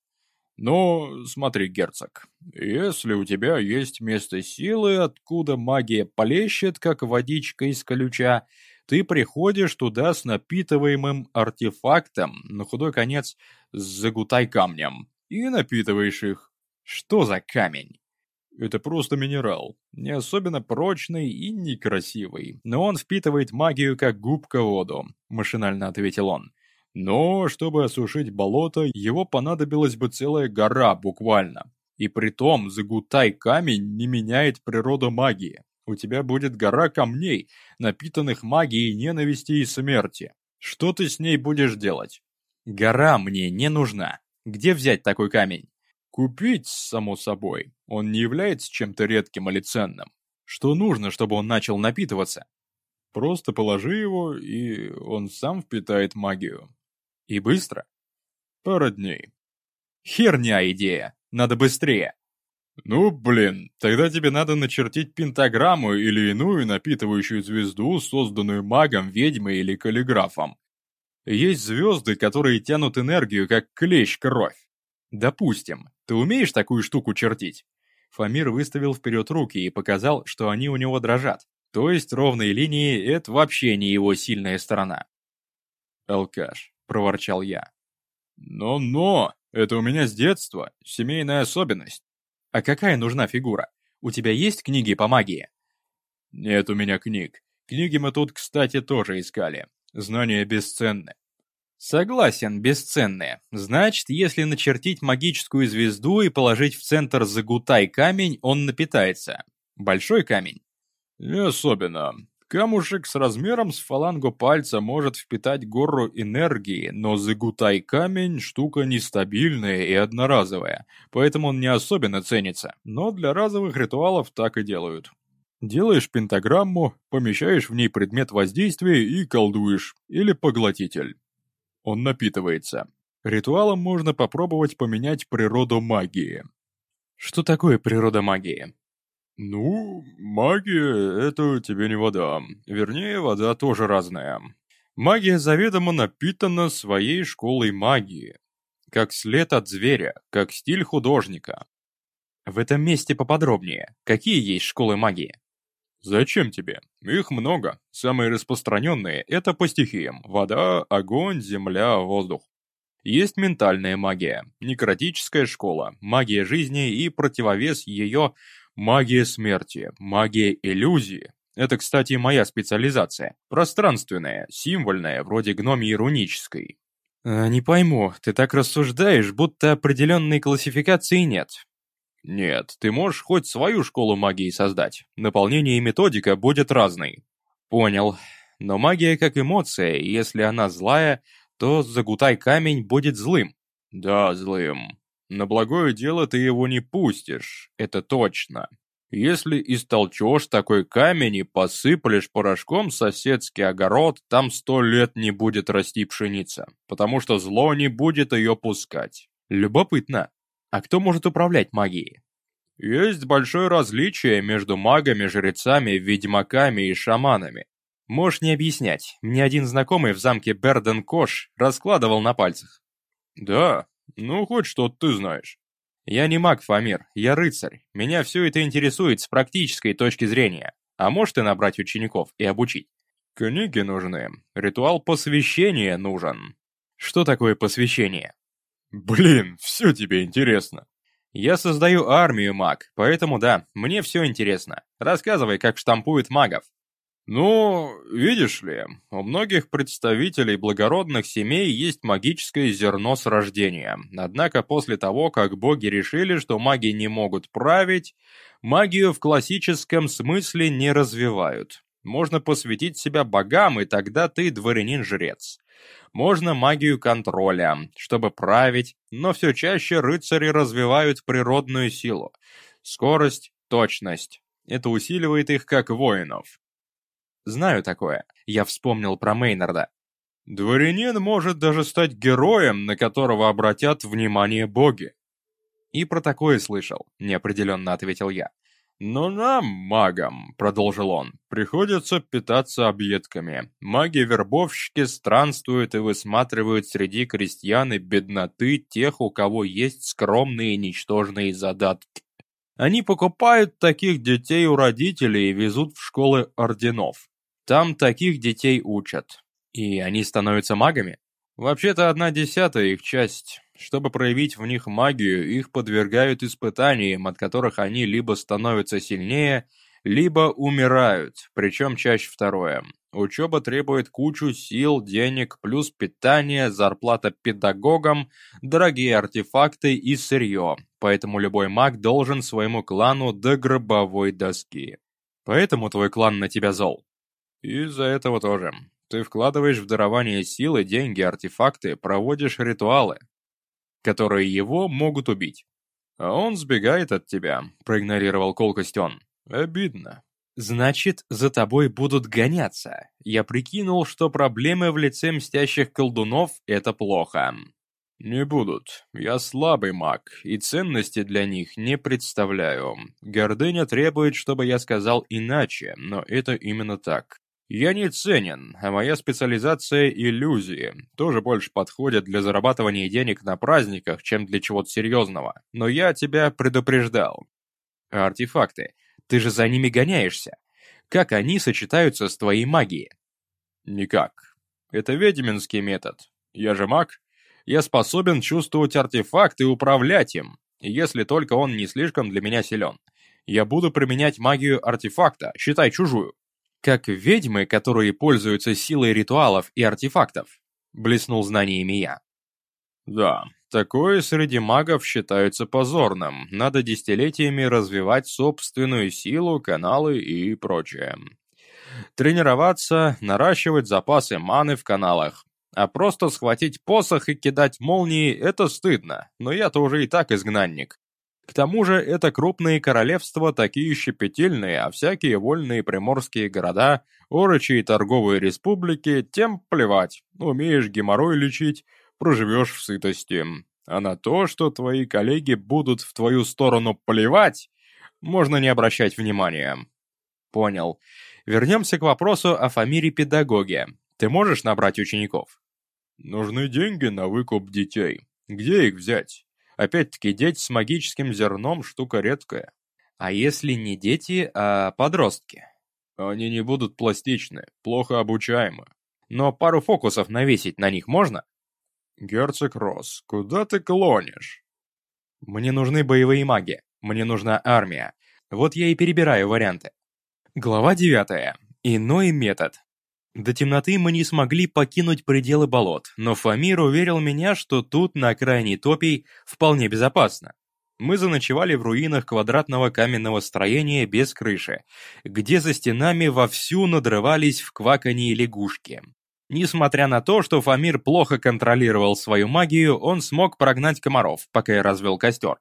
Но смотри, герцог, если у тебя есть место силы, откуда магия полещет, как водичка из колюча, ты приходишь туда с напитываемым артефактом, на худой конец с загутай камнем, и напитываешь их. Что за камень? Это просто минерал, не особенно прочный и некрасивый, но он впитывает магию как губка воду, машинально ответил он. Но, чтобы осушить болото, его понадобилась бы целая гора буквально. И притом загутай камень не меняет природу магии. У тебя будет гора камней, напитанных магией ненависти и смерти. Что ты с ней будешь делать? Гора мне не нужна. Где взять такой камень? Купить, само собой. Он не является чем-то редким или ценным. Что нужно, чтобы он начал напитываться? Просто положи его, и он сам впитает магию. И быстро? Пара дней. Херня идея. Надо быстрее. Ну, блин, тогда тебе надо начертить пентаграмму или иную напитывающую звезду, созданную магом, ведьмой или каллиграфом. Есть звезды, которые тянут энергию, как клещ кровь. Допустим, ты умеешь такую штуку чертить? Фамир выставил вперед руки и показал, что они у него дрожат. То есть ровные линии — это вообще не его сильная сторона. Алкаш. — проворчал я. «Но-но! Это у меня с детства, семейная особенность». «А какая нужна фигура? У тебя есть книги по магии?» «Нет у меня книг. Книги мы тут, кстати, тоже искали. Знания бесценны». «Согласен, бесценные. Значит, если начертить магическую звезду и положить в центр загутай камень, он напитается. Большой камень?» «Не особенно. Камушек с размером с фалангу пальца может впитать гору энергии, но загутай камень – штука нестабильная и одноразовая, поэтому он не особенно ценится, но для разовых ритуалов так и делают. Делаешь пентаграмму, помещаешь в ней предмет воздействия и колдуешь, или поглотитель. Он напитывается. Ритуалом можно попробовать поменять природу магии. Что такое природа магии? «Ну, магия — это тебе не вода. Вернее, вода тоже разная. Магия заведомо напитана своей школой магии. Как след от зверя, как стиль художника. В этом месте поподробнее. Какие есть школы магии? Зачем тебе? Их много. Самые распространенные — это по стихиям. Вода, огонь, земля, воздух. Есть ментальная магия, некротическая школа, магия жизни и противовес ее Магия смерти, магия иллюзии. Это, кстати, моя специализация. Пространственная, символьная, вроде гномии рунической. Э, «Не пойму, ты так рассуждаешь, будто определенной классификации нет». «Нет, ты можешь хоть свою школу магии создать. Наполнение и методика будет разной». «Понял. Но магия как эмоция, и если она злая, то загутай камень будет злым». «Да, злым. На благое дело ты его не пустишь, это точно. Если истолчешь такой камень и посыплешь порошком соседский огород, там сто лет не будет расти пшеница, потому что зло не будет ее пускать. Любопытно. А кто может управлять магией? Есть большое различие между магами, жрецами, ведьмаками и шаманами. Можешь не объяснять. Мне один знакомый в замке Берден Кош раскладывал на пальцах. Да, ну, хоть что-то ты знаешь. «Я не маг, Фамир, я рыцарь. Меня все это интересует с практической точки зрения. А можешь ты набрать учеников и обучить?» «Книги нужны. Ритуал посвящения нужен». «Что такое посвящение?» «Блин, все тебе интересно». «Я создаю армию, маг, поэтому да, мне все интересно. Рассказывай, как штампуют магов». «Ну, видишь ли, у многих представителей благородных семей есть магическое зерно с рождения. Однако после того, как боги решили, что маги не могут править, магию в классическом смысле не развивают. Можно посвятить себя богам, и тогда ты дворянин-жрец. Можно магию контроля, чтобы править, но все чаще рыцари развивают природную силу. Скорость, точность. Это усиливает их как воинов. Знаю такое. Я вспомнил про Мейнарда. Дворянин может даже стать героем, на которого обратят внимание боги. И про такое слышал, неопределенно ответил я. «Но нам, магам, — продолжил он, — приходится питаться объедками. Маги-вербовщики странствуют и высматривают среди крестьян и бедноты тех, у кого есть скромные и ничтожные задатки. Они покупают таких детей у родителей и везут в школы орденов. Там таких детей учат. И они становятся магами? Вообще-то одна десятая их часть. Чтобы проявить в них магию, их подвергают испытаниям, от которых они либо становятся сильнее, либо умирают, причем чаще второе. Учеба требует кучу сил, денег, плюс питание, зарплата педагогам, дорогие артефакты и сырье, поэтому любой маг должен своему клану до гробовой доски. Поэтому твой клан на тебя зол. Из-за этого тоже. Ты вкладываешь в дарование силы, деньги, артефакты, проводишь ритуалы, которые его могут убить. А он сбегает от тебя, проигнорировал колкость он. Обидно. Значит, за тобой будут гоняться. Я прикинул, что проблемы в лице мстящих колдунов — это плохо. Не будут. Я слабый маг, и ценности для них не представляю. Гордыня требует, чтобы я сказал иначе, но это именно так. Я не ценен, а моя специализация — иллюзии. Тоже больше подходят для зарабатывания денег на праздниках, чем для чего-то серьезного. Но я тебя предупреждал. А артефакты? Ты же за ними гоняешься. Как они сочетаются с твоей магией? Никак. Это ведьминский метод. Я же маг. Я способен чувствовать артефакт и управлять им, если только он не слишком для меня силен. Я буду применять магию артефакта, считай чужую как ведьмы, которые пользуются силой ритуалов и артефактов», — блеснул знаниями я. «Да, такое среди магов считается позорным. Надо десятилетиями развивать собственную силу, каналы и прочее. Тренироваться, наращивать запасы маны в каналах. А просто схватить посох и кидать молнии — это стыдно, но я-то уже и так изгнанник. К тому же это крупные королевства такие щепетильные, а всякие вольные приморские города, орочи и торговые республики, тем плевать. Умеешь геморрой лечить, проживешь в сытости. А на то, что твои коллеги будут в твою сторону плевать, можно не обращать внимания. Понял. Вернемся к вопросу о Фамире-педагоге. Ты можешь набрать учеников? Нужны деньги на выкуп детей. Где их взять? Опять-таки, дети с магическим зерном – штука редкая. А если не дети, а подростки? Они не будут пластичны, плохо обучаемы. Но пару фокусов навесить на них можно? Герцог Росс, куда ты клонишь? Мне нужны боевые маги, мне нужна армия. Вот я и перебираю варианты. Глава 9. Иной метод. До темноты мы не смогли покинуть пределы болот, но Фамир уверил меня, что тут, на окраине топий, вполне безопасно. Мы заночевали в руинах квадратного каменного строения без крыши, где за стенами вовсю надрывались в кваканье лягушки. Несмотря на то, что Фамир плохо контролировал свою магию, он смог прогнать комаров, пока я развел костер.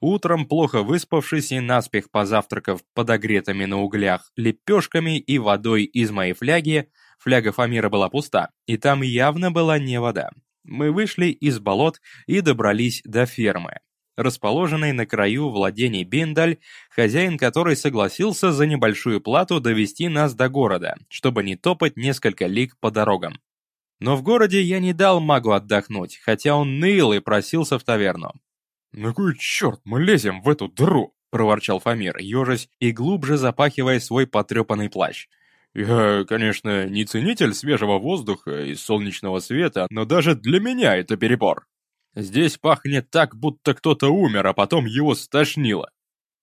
Утром, плохо выспавшись и наспех позавтракав подогретыми на углях лепешками и водой из моей фляги, фляга Фамира была пуста, и там явно была не вода. Мы вышли из болот и добрались до фермы, расположенной на краю владений Биндаль, хозяин которой согласился за небольшую плату довести нас до города, чтобы не топать несколько лиг по дорогам. Но в городе я не дал магу отдохнуть, хотя он ныл и просился в таверну. «На кой черт мы лезем в эту дыру?» — проворчал Фомир, ежась и глубже запахивая свой потрепанный плащ. «Я, конечно, не ценитель свежего воздуха и солнечного света, но даже для меня это перебор. Здесь пахнет так, будто кто-то умер, а потом его стошнило.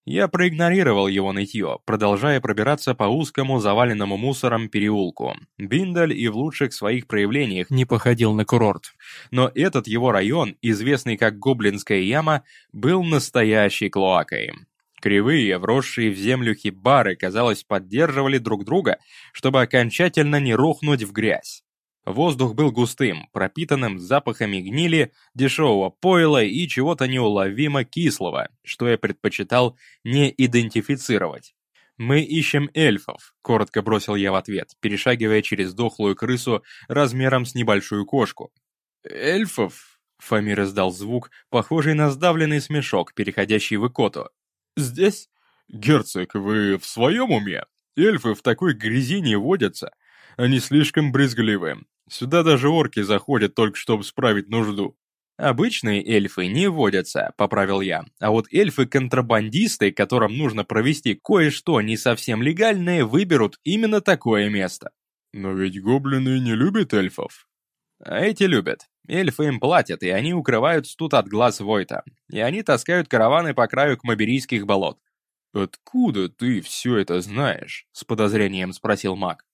Я проигнорировал его нытье, продолжая пробираться по узкому, заваленному мусором переулку. Биндаль и в лучших своих проявлениях не походил на курорт. Но этот его район, известный как Гоблинская яма, был настоящей клоакой. Кривые, вросшие в землю хибары, казалось, поддерживали друг друга, чтобы окончательно не рухнуть в грязь. Воздух был густым, пропитанным запахами гнили, дешевого пойла и чего-то неуловимо кислого, что я предпочитал не идентифицировать. «Мы ищем эльфов», — коротко бросил я в ответ, перешагивая через дохлую крысу размером с небольшую кошку. «Эльфов?» — Фомир издал звук, похожий на сдавленный смешок, переходящий в икоту. «Здесь?» «Герцог, вы в своем уме? Эльфы в такой грязи не водятся. Они слишком брезгливы. Сюда даже орки заходят только чтобы справить нужду. Обычные эльфы не водятся, поправил я. А вот эльфы-контрабандисты, которым нужно провести кое-что не совсем легальное, выберут именно такое место. Но ведь гоблины не любят эльфов. А эти любят. Эльфы им платят, и они укрываются тут от глаз Войта. И они таскают караваны по краю кмаберийских болот. «Откуда ты все это знаешь?» — с подозрением спросил маг.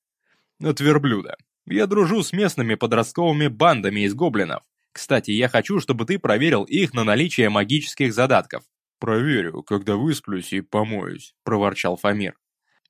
«От верблюда. Я дружу с местными подростковыми бандами из гоблинов. Кстати, я хочу, чтобы ты проверил их на наличие магических задатков». «Проверю, когда высплюсь и помоюсь», — проворчал Фомир.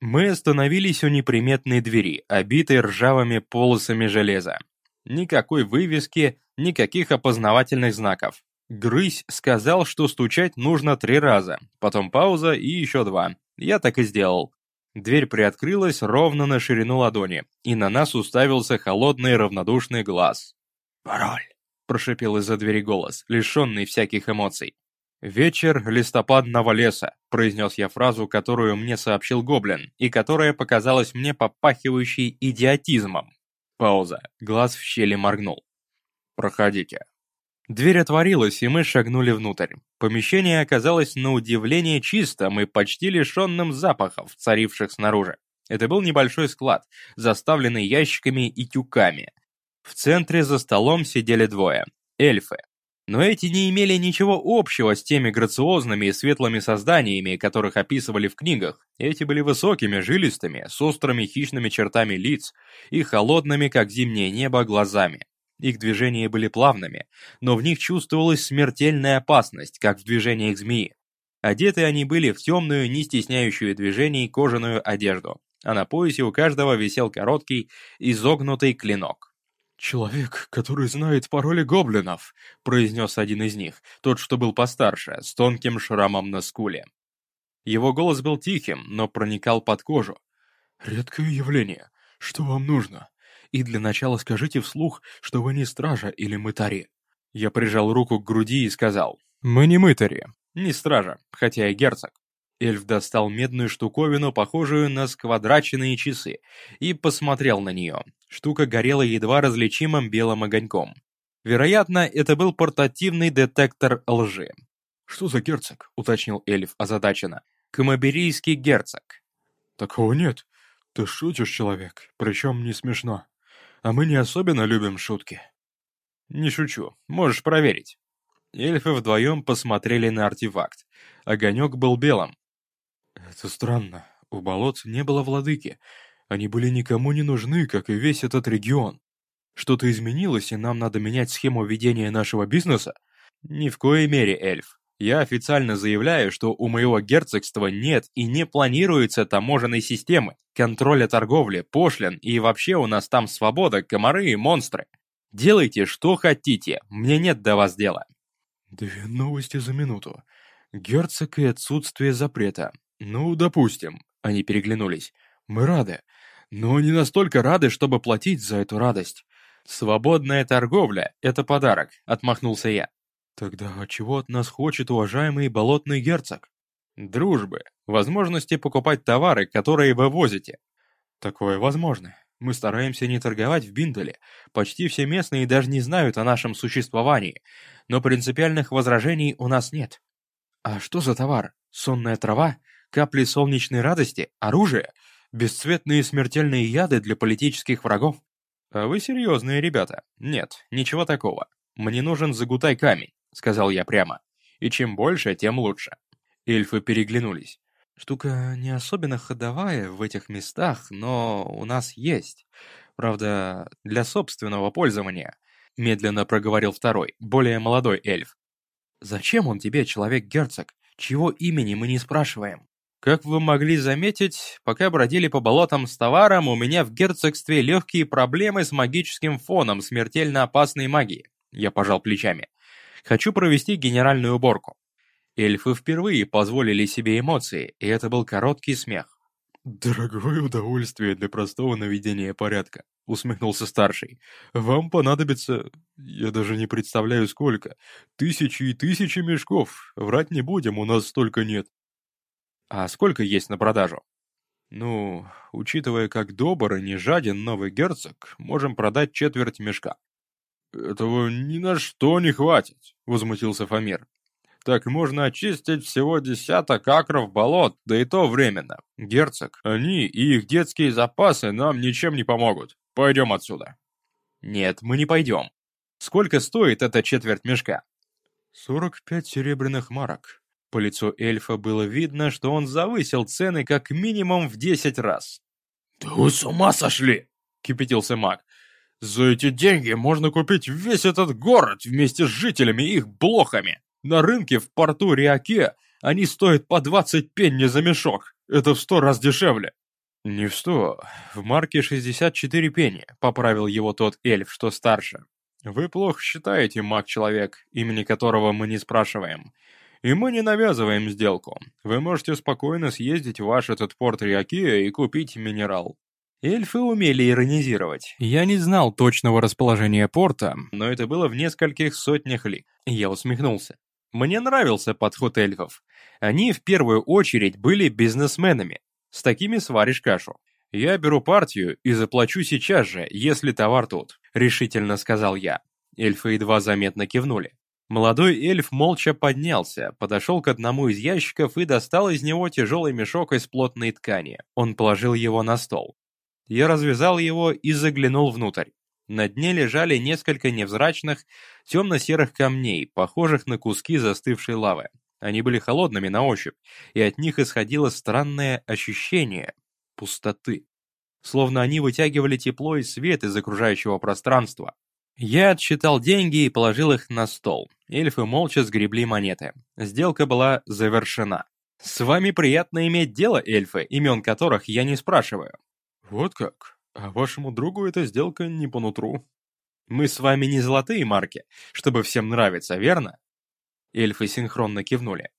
Мы остановились у неприметной двери, обитой ржавыми полосами железа. Никакой вывески, никаких опознавательных знаков. Грысь сказал, что стучать нужно три раза, потом пауза и еще два. Я так и сделал. Дверь приоткрылась ровно на ширину ладони, и на нас уставился холодный равнодушный глаз. «Пароль!» — прошипел из-за двери голос, лишенный всяких эмоций. «Вечер листопадного леса», — произнес я фразу, которую мне сообщил Гоблин, и которая показалась мне попахивающей идиотизмом. Пауза. Глаз в щели моргнул. «Проходите». Дверь отворилась, и мы шагнули внутрь. Помещение оказалось на удивление чистым и почти лишенным запахов, царивших снаружи. Это был небольшой склад, заставленный ящиками и тюками. В центре за столом сидели двое – эльфы. Но эти не имели ничего общего с теми грациозными и светлыми созданиями, которых описывали в книгах. Эти были высокими, жилистыми, с острыми хищными чертами лиц и холодными, как зимнее небо, глазами. Их движения были плавными, но в них чувствовалась смертельная опасность, как в движениях змеи. Одеты они были в темную, не стесняющую движений кожаную одежду, а на поясе у каждого висел короткий, изогнутый клинок. «Человек, который знает пароли гоблинов», — произнес один из них, тот, что был постарше, с тонким шрамом на скуле. Его голос был тихим, но проникал под кожу. «Редкое явление. Что вам нужно?» И для начала скажите вслух, что вы не стража или мытари». Я прижал руку к груди и сказал, «Мы не мытари, не стража, хотя и герцог». Эльф достал медную штуковину, похожую на сквадраченные часы, и посмотрел на нее. Штука горела едва различимым белым огоньком. Вероятно, это был портативный детектор лжи. «Что за герцог?» — уточнил эльф озадаченно. «Камаберийский герцог». «Такого нет. Ты шутишь, человек, причем не смешно» а мы не особенно любим шутки». «Не шучу, можешь проверить». Эльфы вдвоем посмотрели на артефакт. Огонек был белым. «Это странно. У болот не было владыки. Они были никому не нужны, как и весь этот регион. Что-то изменилось, и нам надо менять схему ведения нашего бизнеса?» «Ни в коей мере, эльф. Я официально заявляю, что у моего герцогства нет и не планируется таможенной системы, контроля торговли, пошлин и вообще у нас там свобода, комары и монстры. Делайте, что хотите, мне нет до вас дела. Две новости за минуту. Герцог и отсутствие запрета. Ну, допустим. Они переглянулись. Мы рады. Но не настолько рады, чтобы платить за эту радость. Свободная торговля — это подарок, отмахнулся я. Тогда чего от нас хочет уважаемый болотный герцог? Дружбы, возможности покупать товары, которые вы возите. Такое возможно. Мы стараемся не торговать в Бинделе. Почти все местные даже не знают о нашем существовании. Но принципиальных возражений у нас нет. А что за товар? Сонная трава? Капли солнечной радости? Оружие? Бесцветные смертельные яды для политических врагов? А вы серьезные ребята. Нет, ничего такого. Мне нужен загутай камень, сказал я прямо. И чем больше, тем лучше. Эльфы переглянулись. Штука не особенно ходовая в этих местах, но у нас есть. Правда, для собственного пользования. Медленно проговорил второй, более молодой эльф. Зачем он тебе, человек-герцог? Чьего имени мы не спрашиваем? Как вы могли заметить, пока бродили по болотам с товаром, у меня в герцогстве легкие проблемы с магическим фоном смертельно опасной магии. Я пожал плечами. Хочу провести генеральную уборку. Эльфы впервые позволили себе эмоции, и это был короткий смех. «Дорогое удовольствие для простого наведения порядка», — усмехнулся старший. «Вам понадобится... я даже не представляю сколько. Тысячи и тысячи мешков. Врать не будем, у нас столько нет». «А сколько есть на продажу?» «Ну, учитывая, как добр и не жаден новый герцог, можем продать четверть мешка». «Этого ни на что не хватит», — возмутился Фомир так можно очистить всего десяток акров болот, да и то временно. Герцог, они и их детские запасы нам ничем не помогут. Пойдем отсюда». «Нет, мы не пойдем. Сколько стоит эта четверть мешка?» «Сорок пять серебряных марок». По лицу эльфа было видно, что он завысил цены как минимум в десять раз. «Да вы с ума сошли!» — кипятился маг. «За эти деньги можно купить весь этот город вместе с жителями и их блохами!» На рынке в порту Риаке они стоят по 20 пенни за мешок. Это в сто раз дешевле. Не в сто, в марке 64 пенни, поправил его тот эльф, что старше. Вы плохо считаете, маг-человек, имени которого мы не спрашиваем. И мы не навязываем сделку. Вы можете спокойно съездить в ваш этот порт Риаке и купить минерал. Эльфы умели иронизировать. Я не знал точного расположения порта, но это было в нескольких сотнях ли. Я усмехнулся. Мне нравился подход эльфов. Они в первую очередь были бизнесменами. С такими сваришь кашу. «Я беру партию и заплачу сейчас же, если товар тут», — решительно сказал я. Эльфы едва заметно кивнули. Молодой эльф молча поднялся, подошел к одному из ящиков и достал из него тяжелый мешок из плотной ткани. Он положил его на стол. Я развязал его и заглянул внутрь. На дне лежали несколько невзрачных, темно-серых камней, похожих на куски застывшей лавы. Они были холодными на ощупь, и от них исходило странное ощущение пустоты. Словно они вытягивали тепло и свет из окружающего пространства. Я отсчитал деньги и положил их на стол. Эльфы молча сгребли монеты. Сделка была завершена. С вами приятно иметь дело, эльфы, имен которых я не спрашиваю. Вот как? А вашему другу эта сделка не по нутру. Мы с вами не золотые марки, чтобы всем нравиться, верно? Эльфы синхронно кивнули.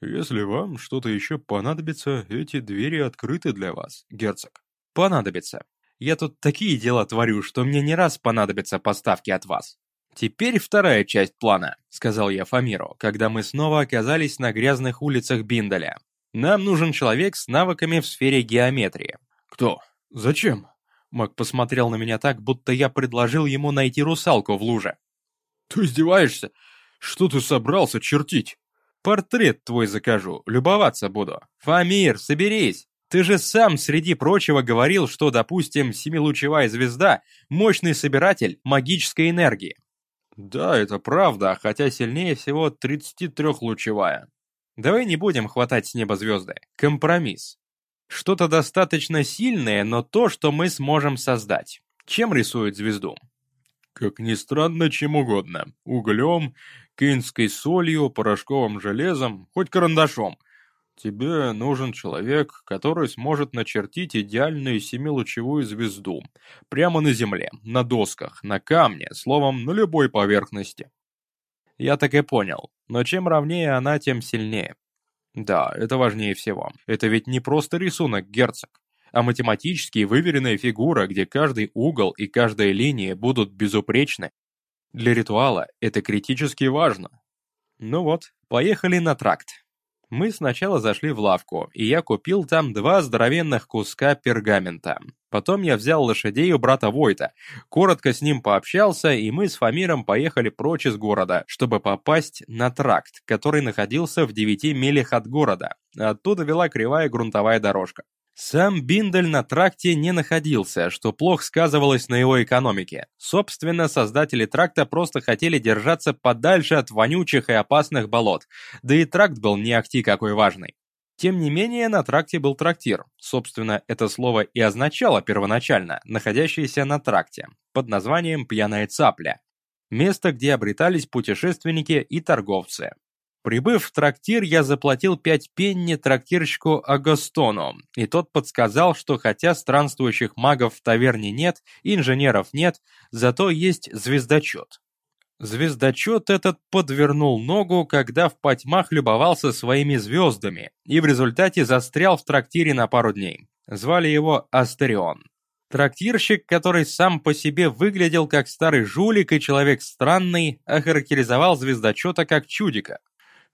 Если вам что-то еще понадобится, эти двери открыты для вас, герцог. Понадобится. Я тут такие дела творю, что мне не раз понадобятся поставки от вас. Теперь вторая часть плана, сказал я Фамиру, когда мы снова оказались на грязных улицах Биндаля. Нам нужен человек с навыками в сфере геометрии. Кто? «Зачем?» Мак посмотрел на меня так, будто я предложил ему найти русалку в луже. «Ты издеваешься? Что ты собрался чертить?» «Портрет твой закажу, любоваться буду. Фамир, соберись! Ты же сам, среди прочего, говорил, что, допустим, семилучевая звезда — мощный собиратель магической энергии». «Да, это правда, хотя сильнее всего 33-лучевая». «Давай не будем хватать с неба звезды. Компромисс. Что-то достаточно сильное, но то, что мы сможем создать. Чем рисуют звезду? Как ни странно, чем угодно. Углем, кинской солью, порошковым железом, хоть карандашом. Тебе нужен человек, который сможет начертить идеальную семилучевую звезду. Прямо на земле, на досках, на камне, словом, на любой поверхности. Я так и понял. Но чем ровнее она, тем сильнее. Да, это важнее всего. Это ведь не просто рисунок, герцог, а математически выверенная фигура, где каждый угол и каждая линия будут безупречны. Для ритуала это критически важно. Ну вот, поехали на тракт. Мы сначала зашли в лавку, и я купил там два здоровенных куска пергамента. Потом я взял лошадей у брата Войта, коротко с ним пообщался, и мы с Фамиром поехали прочь из города, чтобы попасть на тракт, который находился в девяти милях от города. Оттуда вела кривая грунтовая дорожка. Сам Биндель на тракте не находился, что плохо сказывалось на его экономике. Собственно, создатели тракта просто хотели держаться подальше от вонючих и опасных болот, да и тракт был не ахти какой важный. Тем не менее, на тракте был трактир. Собственно, это слово и означало первоначально, находящееся на тракте, под названием «Пьяная цапля». Место, где обретались путешественники и торговцы. Прибыв в трактир, я заплатил пять пенни трактирщику Агостону, и тот подсказал, что хотя странствующих магов в таверне нет, инженеров нет, зато есть звездочет. Звездочет этот подвернул ногу, когда в потьмах любовался своими звездами, и в результате застрял в трактире на пару дней. Звали его Астерион. Трактирщик, который сам по себе выглядел как старый жулик и человек странный, охарактеризовал звездочета как чудика.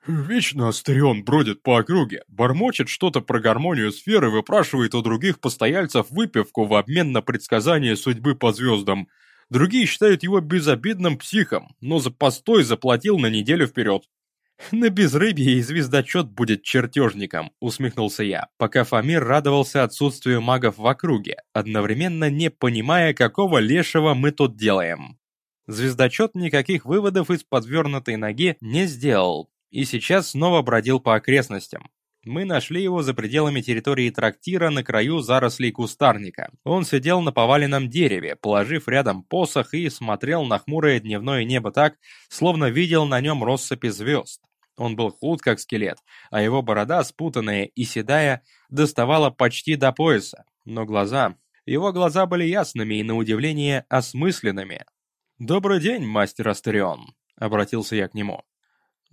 Вечно Астерион бродит по округе, бормочет что-то про гармонию сферы, выпрашивает у других постояльцев выпивку в обмен на предсказание судьбы по звездам. Другие считают его безобидным психом, но за постой заплатил на неделю вперед. «На безрыбье и звездочет будет чертежником», — усмехнулся я, пока Фамир радовался отсутствию магов в округе, одновременно не понимая, какого лешего мы тут делаем. Звездочет никаких выводов из подвернутой ноги не сделал, и сейчас снова бродил по окрестностям. Мы нашли его за пределами территории трактира на краю зарослей кустарника. Он сидел на поваленном дереве, положив рядом посох и смотрел на хмурое дневное небо так, словно видел на нем россыпи звезд. Он был худ, как скелет, а его борода, спутанная и седая, доставала почти до пояса. Но глаза... Его глаза были ясными и, на удивление, осмысленными. «Добрый день, мастер Астерион», — обратился я к нему.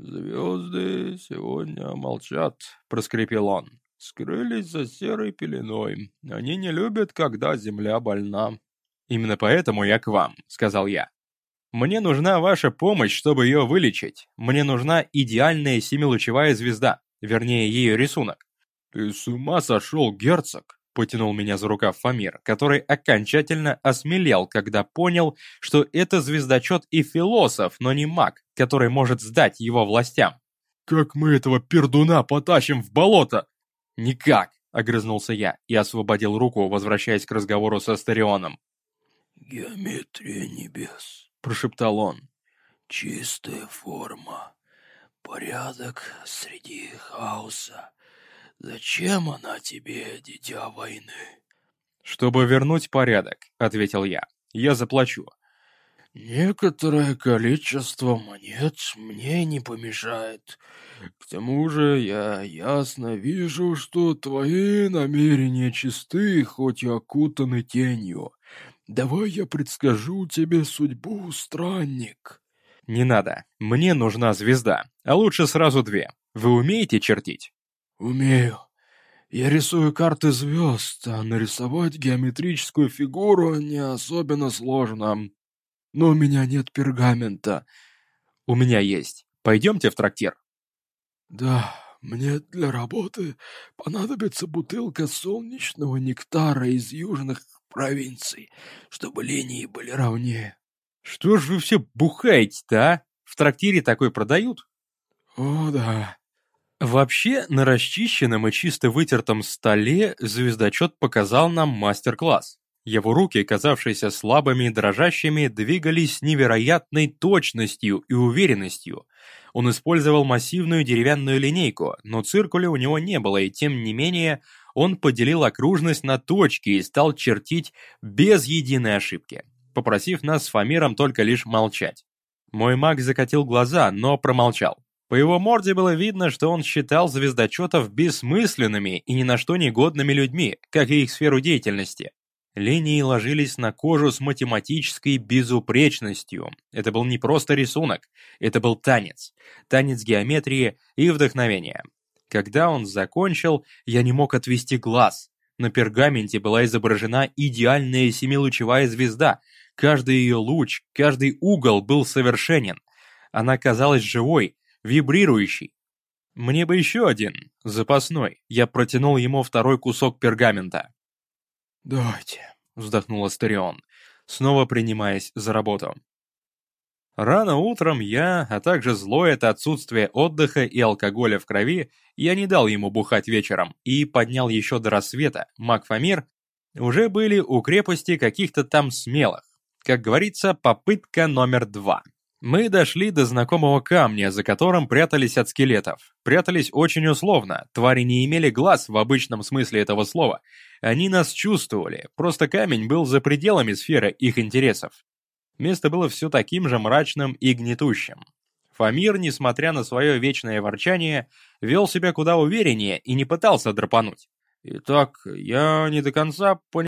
«Звезды сегодня молчат», — проскрипел он. «Скрылись за серой пеленой. Они не любят, когда земля больна». «Именно поэтому я к вам», — сказал я. «Мне нужна ваша помощь, чтобы ее вылечить. Мне нужна идеальная семилучевая звезда, вернее, ее рисунок». «Ты с ума сошел, герцог?» Потянул меня за рукав Фамир, который окончательно осмелел, когда понял, что это звездочет и философ, но не маг, который может сдать его властям. «Как мы этого пердуна потащим в болото?» «Никак!» — огрызнулся я и освободил руку, возвращаясь к разговору со Старионом. «Геометрия небес», — прошептал он. «Чистая форма, порядок среди хаоса, «Зачем она тебе, дитя войны?» «Чтобы вернуть порядок», — ответил я. «Я заплачу». «Некоторое количество монет мне не помешает. К тому же я ясно вижу, что твои намерения чисты, хоть и окутаны тенью. Давай я предскажу тебе судьбу, странник». «Не надо. Мне нужна звезда, а лучше сразу две. Вы умеете чертить?» «Умею. Я рисую карты звезд, а нарисовать геометрическую фигуру не особенно сложно. Но у меня нет пергамента». «У меня есть. Пойдемте в трактир». «Да, мне для работы понадобится бутылка солнечного нектара из южных провинций, чтобы линии были ровнее». «Что ж вы все бухаете-то, а? В трактире такой продают?» «О, да. Вообще, на расчищенном и чисто вытертом столе звездочет показал нам мастер-класс. Его руки, казавшиеся слабыми и дрожащими, двигались с невероятной точностью и уверенностью. Он использовал массивную деревянную линейку, но циркуля у него не было, и тем не менее он поделил окружность на точки и стал чертить без единой ошибки, попросив нас с Фамиром только лишь молчать. Мой маг закатил глаза, но промолчал. По его морде было видно, что он считал звездочетов бессмысленными и ни на что негодными людьми, как и их сферу деятельности. Линии ложились на кожу с математической безупречностью. Это был не просто рисунок, это был танец. Танец геометрии и вдохновения. Когда он закончил, я не мог отвести глаз. На пергаменте была изображена идеальная семилучевая звезда. Каждый ее луч, каждый угол был совершенен. Она казалась живой, вибрирующий. Мне бы еще один, запасной. Я протянул ему второй кусок пергамента. «Давайте», — вздохнул Астерион, снова принимаясь за работу. Рано утром я, а также злое это отсутствие отдыха и алкоголя в крови, я не дал ему бухать вечером и поднял еще до рассвета. Макфамир уже были у крепости каких-то там смелых. Как говорится, попытка номер два. Мы дошли до знакомого камня, за которым прятались от скелетов. Прятались очень условно, твари не имели глаз в обычном смысле этого слова. Они нас чувствовали, просто камень был за пределами сферы их интересов. Место было все таким же мрачным и гнетущим. Фамир, несмотря на свое вечное ворчание, вел себя куда увереннее и не пытался драпануть. Итак, я не до конца понял,